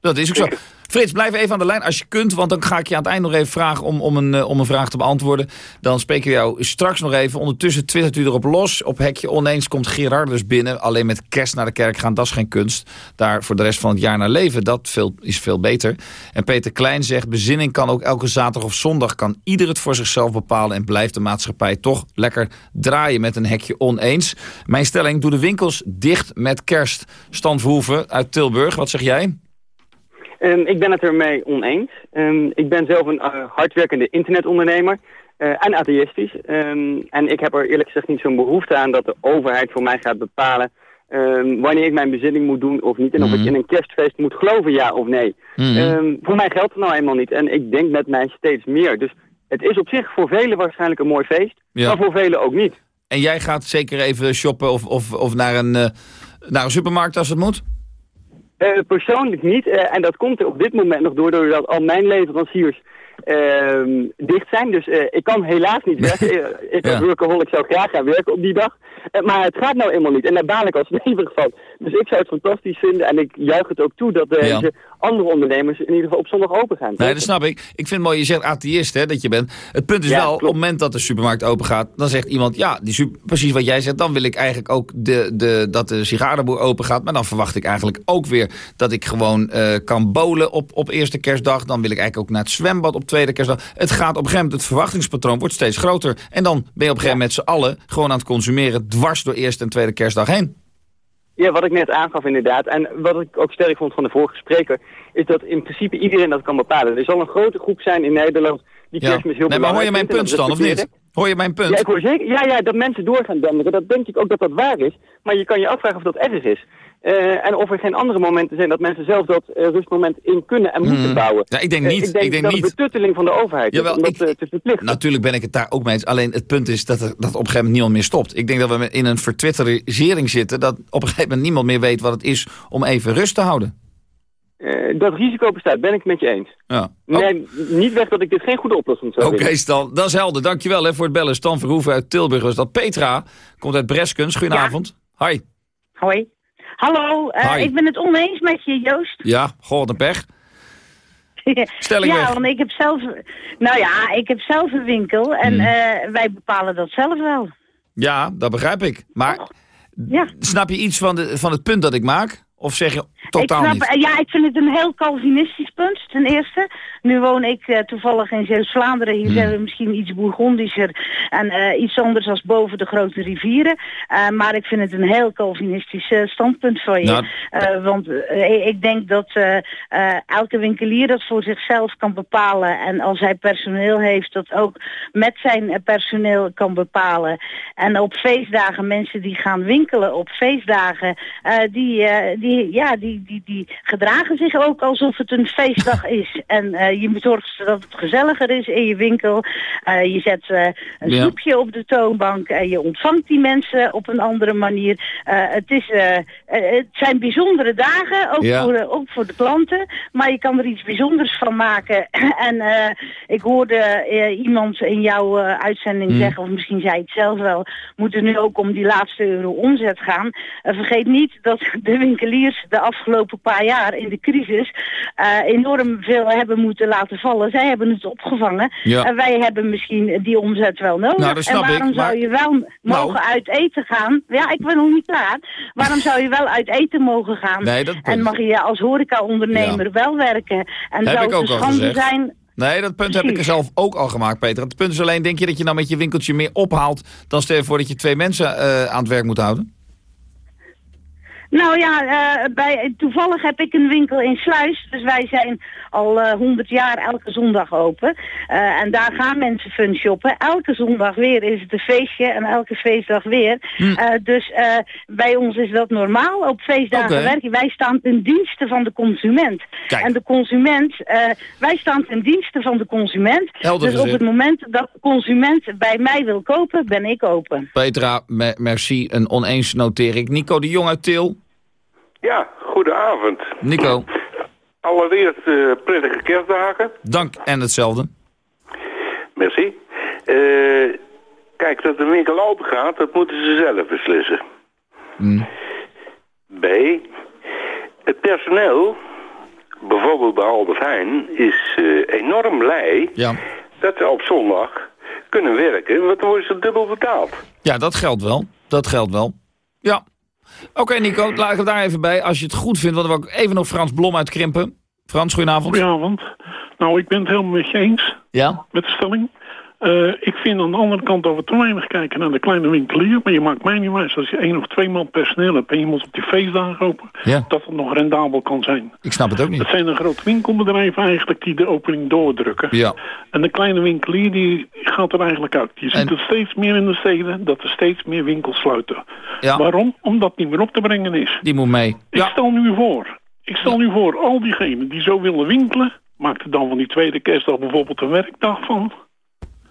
[SPEAKER 28] Dat is ook zo. Frits, blijf even aan de lijn als je kunt, want dan ga ik je aan het eind nog even vragen om, om, een, eh, om een vraag te beantwoorden. Dan spreken we jou straks nog even. Ondertussen twittert u erop los. Op hekje oneens komt Gerardus binnen. Alleen met kerst naar de kerk gaan, dat is geen kunst. Daar voor de rest van het jaar naar leven, dat veel, is veel beter. En Peter Klein zegt, bezinning kan ook elke zaterdag of zondag. Kan ieder het voor zichzelf bepalen en blijft de maatschappij toch lekker draaien met een hekje oneens. Mijn stelling, doe de winkels dicht met kerst. Stan Verhoeven uit Tilburg, wat zeg jij?
[SPEAKER 38] Um, ik ben het ermee oneens. Um, ik ben zelf een uh, hardwerkende internetondernemer uh, en atheïstisch. Um, en ik heb er eerlijk gezegd niet zo'n behoefte aan dat de overheid voor mij gaat bepalen wanneer ik mijn bezinning moet doen of niet. En of ik in een kerstfeest moet geloven, ja of nee. Mm. voor mij geldt het nou eenmaal niet. En ik denk met mij steeds meer. Dus het is op zich voor velen waarschijnlijk een mooi feest, ja. maar voor velen ook niet.
[SPEAKER 28] En jij gaat zeker even shoppen of, of, of naar, een, uh, naar een supermarkt als het moet?
[SPEAKER 38] Uh, persoonlijk niet. Uh, en dat komt er op dit moment nog door, doordat al mijn leveranciers uh, dicht zijn. Dus ik kan helaas niet werken. ik als ja. workaholic zou graag gaan werken op die dag. maar het gaat nou eenmaal niet. En daar baal ik als lever van. Dus ik zou het fantastisch vinden. En ik juich het ook toe dat deze ja. Andere ondernemers in ieder geval op zondag open gaan.
[SPEAKER 28] Nee, dat snap ik. Ik vind het mooi, je zegt atheïst hè, dat je bent. Het punt is ja, wel, klopt. op het moment dat de supermarkt open gaat... dan zegt iemand, ja, die super, precies wat jij zegt... dan wil ik eigenlijk ook de, de, dat de sigarenboer open gaat. Maar dan verwacht ik eigenlijk ook weer dat ik gewoon uh, kan bolen op, op eerste kerstdag. Dan wil ik eigenlijk ook naar het zwembad op tweede kerstdag. Het gaat op een gegeven moment, het verwachtingspatroon wordt steeds groter. En dan ben je op een gegeven moment met z'n allen gewoon aan het consumeren... dwars door eerste en tweede kerstdag heen.
[SPEAKER 38] Ja, wat ik net aangaf inderdaad. En wat ik ook sterk vond van de vorige spreker... is dat in principe iedereen dat kan bepalen. Er zal een grote groep zijn in Nederland die
[SPEAKER 28] ja.
[SPEAKER 38] kerstmis heel
[SPEAKER 28] nee, maar hoor je mijn punt dan, of niet? Hoor je mijn punt?
[SPEAKER 38] Ja, ik hoor zeker, ja, ja, dat mensen doorgaan denderen. Dat denk ik ook dat dat waar is. Maar je kan je afvragen of dat erg is. Uh, en of er geen andere momenten zijn dat mensen zelf dat uh, rustmoment in kunnen en moeten
[SPEAKER 28] mm.
[SPEAKER 38] bouwen.
[SPEAKER 28] Ja, ik denk niet.
[SPEAKER 38] Uh, ik denk,
[SPEAKER 28] ik denk
[SPEAKER 38] dat
[SPEAKER 28] niet.
[SPEAKER 38] het betutteling van de overheid
[SPEAKER 28] Jawel,
[SPEAKER 38] is om dat
[SPEAKER 28] ik,
[SPEAKER 38] te verplichten.
[SPEAKER 28] Natuurlijk ben ik het daar ook mee eens. Alleen het punt is dat, er, dat op een gegeven moment niemand meer stopt. Ik denk dat we in een vertwitterisering zitten... dat op een gegeven moment niemand meer weet wat het is om even rust te houden.
[SPEAKER 38] Uh, dat risico bestaat, ben ik het met je eens.
[SPEAKER 28] Ja.
[SPEAKER 38] Nee, niet weg dat ik dit geen goede oplossing zou
[SPEAKER 28] Oké okay, Stan, dat is helder. Dankjewel hè, voor het bellen. Stan Verhoeven uit Tilburg was dat. Petra komt uit Breskens. Goedenavond. Ja. Hoi.
[SPEAKER 39] Hoi. Hallo, uh, ik ben het oneens met je, Joost.
[SPEAKER 28] Ja, goh, een pech. Stelling
[SPEAKER 39] ja,
[SPEAKER 28] weg.
[SPEAKER 39] want ik heb zelf... Nou ja, ik heb zelf een winkel en hmm. uh, wij bepalen dat zelf wel.
[SPEAKER 28] Ja, dat begrijp ik. Maar
[SPEAKER 39] oh. ja.
[SPEAKER 28] snap je iets van, de, van het punt dat ik maak? Of zeg je totaal
[SPEAKER 39] ik snap,
[SPEAKER 28] niet?
[SPEAKER 39] Ja, ik vind het een heel Calvinistisch punt, ten eerste. Nu woon ik uh, toevallig in Zeeuws-Vlaanderen. Hier hmm. zijn we misschien iets Bourgondischer en uh, iets anders als boven de grote rivieren. Uh, maar ik vind het een heel Calvinistisch standpunt van je. Nou, want ik denk dat elke winkelier dat voor zichzelf kan bepalen. En als hij personeel heeft, dat ook met zijn personeel kan bepalen. En op feestdagen, mensen die gaan winkelen op feestdagen, die, die, ja, die, die, die gedragen zich ook alsof het een feestdag is. En uh, je zorgt dat het gezelliger is in je winkel. Uh, je zet uh, een ja. op de toonbank en je ontvangt die mensen op een andere manier. het, is, het zijn bijzondere dagen, ook, ja. voor, ook voor de klanten. Maar je kan er iets bijzonders van maken. en ik hoorde iemand in jouw uitzending mm. zeggen, of misschien zei het zelf wel, moet er nu ook om die laatste euro omzet gaan. vergeet niet dat de winkeliers de afgelopen paar jaar in de crisis uh, enorm veel hebben moeten laten vallen. Zij hebben het opgevangen.
[SPEAKER 28] Ja.
[SPEAKER 39] En wij hebben misschien die omzet wel nodig.
[SPEAKER 28] Nou, dat
[SPEAKER 39] en waarom
[SPEAKER 28] ik,
[SPEAKER 39] zou je wel mogen
[SPEAKER 28] Nou.
[SPEAKER 39] uit eten gaan? Ja, ik ben nog niet klaar. Waarom zou je wel uit eten mogen gaan?
[SPEAKER 28] Nee, dat
[SPEAKER 39] en mag je als horeca-ondernemer wel werken? En
[SPEAKER 28] Heb
[SPEAKER 39] zou
[SPEAKER 28] ik
[SPEAKER 39] het
[SPEAKER 28] ook
[SPEAKER 39] een schande zijn...
[SPEAKER 28] Nee, dat punt heb ik er zelf ook al gemaakt, Peter. Het punt is alleen, denk je dat je nou met je winkeltje meer ophaalt... dan stel je voor dat je twee mensen eh, aan het werk moet houden?
[SPEAKER 39] Nou ja, eh, bij, toevallig heb ik een winkel in Sluis. Dus wij zijn al eh, 100 jaar elke zondag open. Eh, en daar gaan mensen fun shoppen. Elke zondag weer is het een feestje en elke feestdag weer.
[SPEAKER 28] Hm.
[SPEAKER 39] Dus bij ons is dat normaal. Op feestdagen
[SPEAKER 28] Oké.
[SPEAKER 39] werken wij staan ten dienste van de consument.
[SPEAKER 28] Kijk.
[SPEAKER 39] En de consument, wij staan ten dienste van de consument.
[SPEAKER 28] Helder
[SPEAKER 39] dus op het moment dat de consument bij mij wil kopen, ben ik open.
[SPEAKER 28] Petra, me- merci. Een oneens noteer ik. Nico de Jong uit Til.
[SPEAKER 40] Ja, goedenavond.
[SPEAKER 28] Nico.
[SPEAKER 40] Allereerst eh, prettige kerstdagen.
[SPEAKER 28] Dank en hetzelfde.
[SPEAKER 40] Merci. Eh, kijk, dat de winkel open gaat, dat moeten ze zelf beslissen.
[SPEAKER 28] Hmm.
[SPEAKER 40] B. Het personeel, bijvoorbeeld bij Albert Heijn, is eh, enorm blij
[SPEAKER 28] Ja.
[SPEAKER 40] dat ze op zondag kunnen werken, want dan worden ze dubbel betaald.
[SPEAKER 28] Ja, dat geldt wel. Dat geldt wel. Ja. Oké, Nico, laat ik het daar even bij. Als je het goed vindt, want we ook even nog Frans Blom uitkrimpen. Frans, goedenavond.
[SPEAKER 41] Goedenavond. Nou, ik ben het helemaal met je eens
[SPEAKER 28] Ja?
[SPEAKER 41] met de stelling. Eh, ik vind aan de andere kant dat we te weinig kijken naar de kleine winkelier. Maar je maakt mij niet wijs als je één of twee man personeel hebt en je moet op die feestdagen open,
[SPEAKER 28] Ja.
[SPEAKER 41] dat het nog rendabel kan zijn.
[SPEAKER 28] Ik snap het ook niet.
[SPEAKER 41] Het zijn de grote winkelbedrijven eigenlijk die de opening doordrukken.
[SPEAKER 28] Ja.
[SPEAKER 41] En de kleine winkelier die gaat er eigenlijk uit. Je ziet
[SPEAKER 28] En-
[SPEAKER 41] het steeds meer in de steden dat er steeds meer winkels sluiten.
[SPEAKER 28] Ja.
[SPEAKER 41] Waarom? Omdat het niet meer op te brengen is.
[SPEAKER 28] Die moet mee.
[SPEAKER 41] Ik stel nu voor, ik stel nu voor, al diegenen die zo willen winkelen, maak er dan van die tweede kerstdag bijvoorbeeld een werkdag van.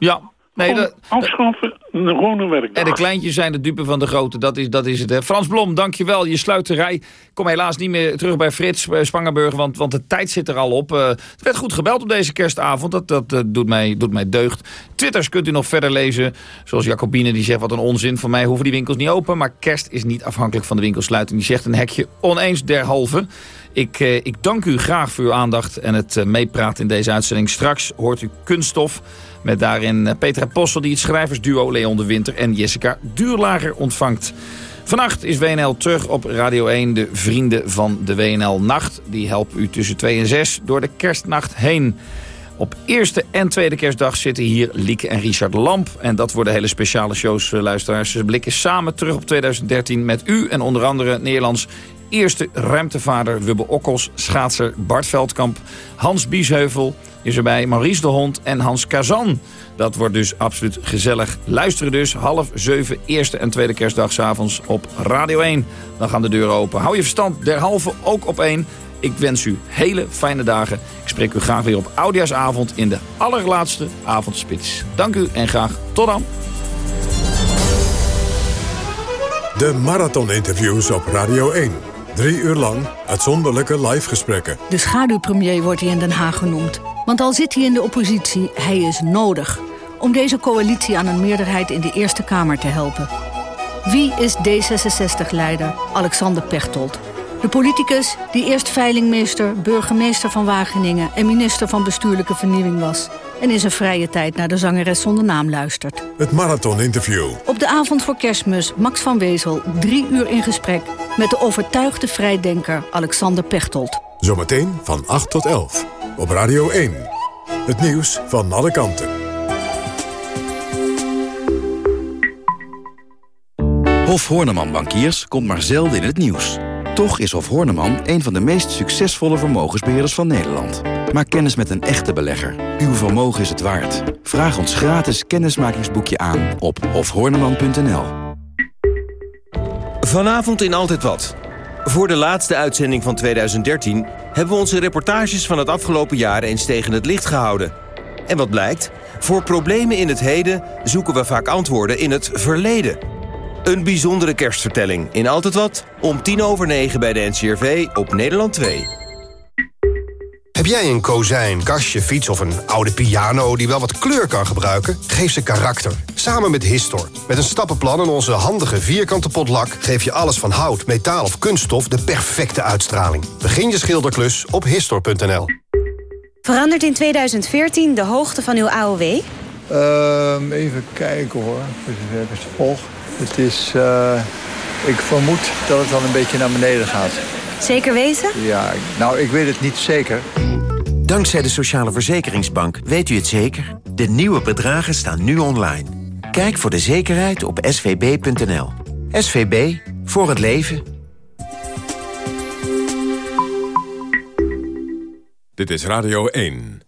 [SPEAKER 28] Ja. Nee, dat,
[SPEAKER 41] afschaffen, een gewone werkdag.
[SPEAKER 28] en de kleintjes zijn de dupe van de grote, dat is, dat is het. Hè. Frans Blom, dankjewel. Je sluit de rij. Ik kom helaas niet meer terug bij Frits bij Spangenburg, want, want de tijd zit er al op. Eh, het werd goed gebeld op deze kerstavond. Dat, dat eh, doet, mij, doet mij deugd. Twitters kunt u nog verder lezen. Zoals Jacobine, die zegt wat een onzin. Voor mij hoeven die winkels niet open. Maar kerst is niet afhankelijk van de winkelsluiting. Die zegt een hekje oneens derhalve. Ik, eh, ik dank u graag voor uw aandacht en het eh, meepraten in deze uitzending. Straks hoort u Kunststof met daarin eh, Petra Possel... die het schrijversduo Leon de Winter en Jessica Duurlager ontvangt. Vannacht is WNL terug op Radio 1, de vrienden van de WNL Nacht. Die helpen u tussen 2 en 6 door de kerstnacht heen. Op eerste en tweede kerstdag zitten hier Lieke en Richard Lamp. En dat worden hele speciale shows, eh, luisteraars. Blikken samen terug op 2013 met u en onder andere Nederlands eerste ruimtevader Wubbe Okkels, schaatser Bart Veldkamp, Hans Biesheuvel is erbij, Maurice de Hond en Hans Kazan. Dat wordt dus absoluut gezellig. Luisteren dus half zeven, eerste en tweede kerstdag 's avonds op Radio 1. Dan gaan de deuren open. Hou je verstand derhalve ook op één. Ik wens u hele fijne dagen. Ik spreek u graag weer op Oudjaarsavond in de allerlaatste avondspits. Dank u en graag tot dan.
[SPEAKER 1] De marathoninterviews op Radio 1. Drie uur lang uitzonderlijke live gesprekken.
[SPEAKER 42] De schaduwpremier wordt hij in Den Haag genoemd. Want al zit hij in de oppositie, hij is nodig... om deze coalitie aan een meerderheid in de Eerste Kamer te helpen. Wie is D66-leider Alexander Pechtold? De politicus die eerst veilingmeester, burgemeester van Wageningen... en minister van Bestuurlijke Vernieuwing was... en in zijn vrije tijd naar de zangeres zonder naam luistert.
[SPEAKER 1] Het marathoninterview.
[SPEAKER 42] Op de avond voor kerstmis Max van Wezel drie uur in gesprek... met de overtuigde vrijdenker Alexander Pechtold.
[SPEAKER 1] Zometeen van 8 tot 11. Op Radio 1. Het nieuws van alle kanten.
[SPEAKER 43] Hof Horneman Bankiers komt maar zelden in het nieuws. Toch is Hof Horneman een van de meest succesvolle vermogensbeheerders van Nederland. Maak kennis met een echte belegger. Uw vermogen is het waard. Vraag ons gratis kennismakingsboekje aan op hofhorneman.nl.
[SPEAKER 44] Vanavond in Altijd Wat. Voor de laatste uitzending van 2013 hebben we onze reportages van het afgelopen jaar eens tegen het licht gehouden. En wat blijkt? Voor problemen in het heden zoeken we vaak antwoorden in het verleden. Een bijzondere kerstvertelling in Altijd Wat om tien over negen bij de NCRV op Nederland 2.
[SPEAKER 30] Heb jij een kozijn, kastje, fiets of een oude piano die wel wat kleur kan gebruiken? Geef ze karakter. Samen met Histor. Met een stappenplan en onze handige vierkante potlak... geef je alles van hout, metaal of kunststof de perfecte uitstraling. Begin je schilderklus op Histor.nl.
[SPEAKER 45] Verandert in 2014 de hoogte van uw AOW?
[SPEAKER 46] Ehm, even kijken hoor. Even volg. Het is... eh, ik vermoed dat het dan een beetje naar beneden gaat.
[SPEAKER 45] Zeker weten?
[SPEAKER 46] Ja, nou, ik weet het niet zeker.
[SPEAKER 47] Dankzij de Sociale Verzekeringsbank weet u het zeker. De nieuwe bedragen staan nu online. Kijk voor de zekerheid op svb.nl. SVB, voor het leven.
[SPEAKER 1] Dit is Radio 1.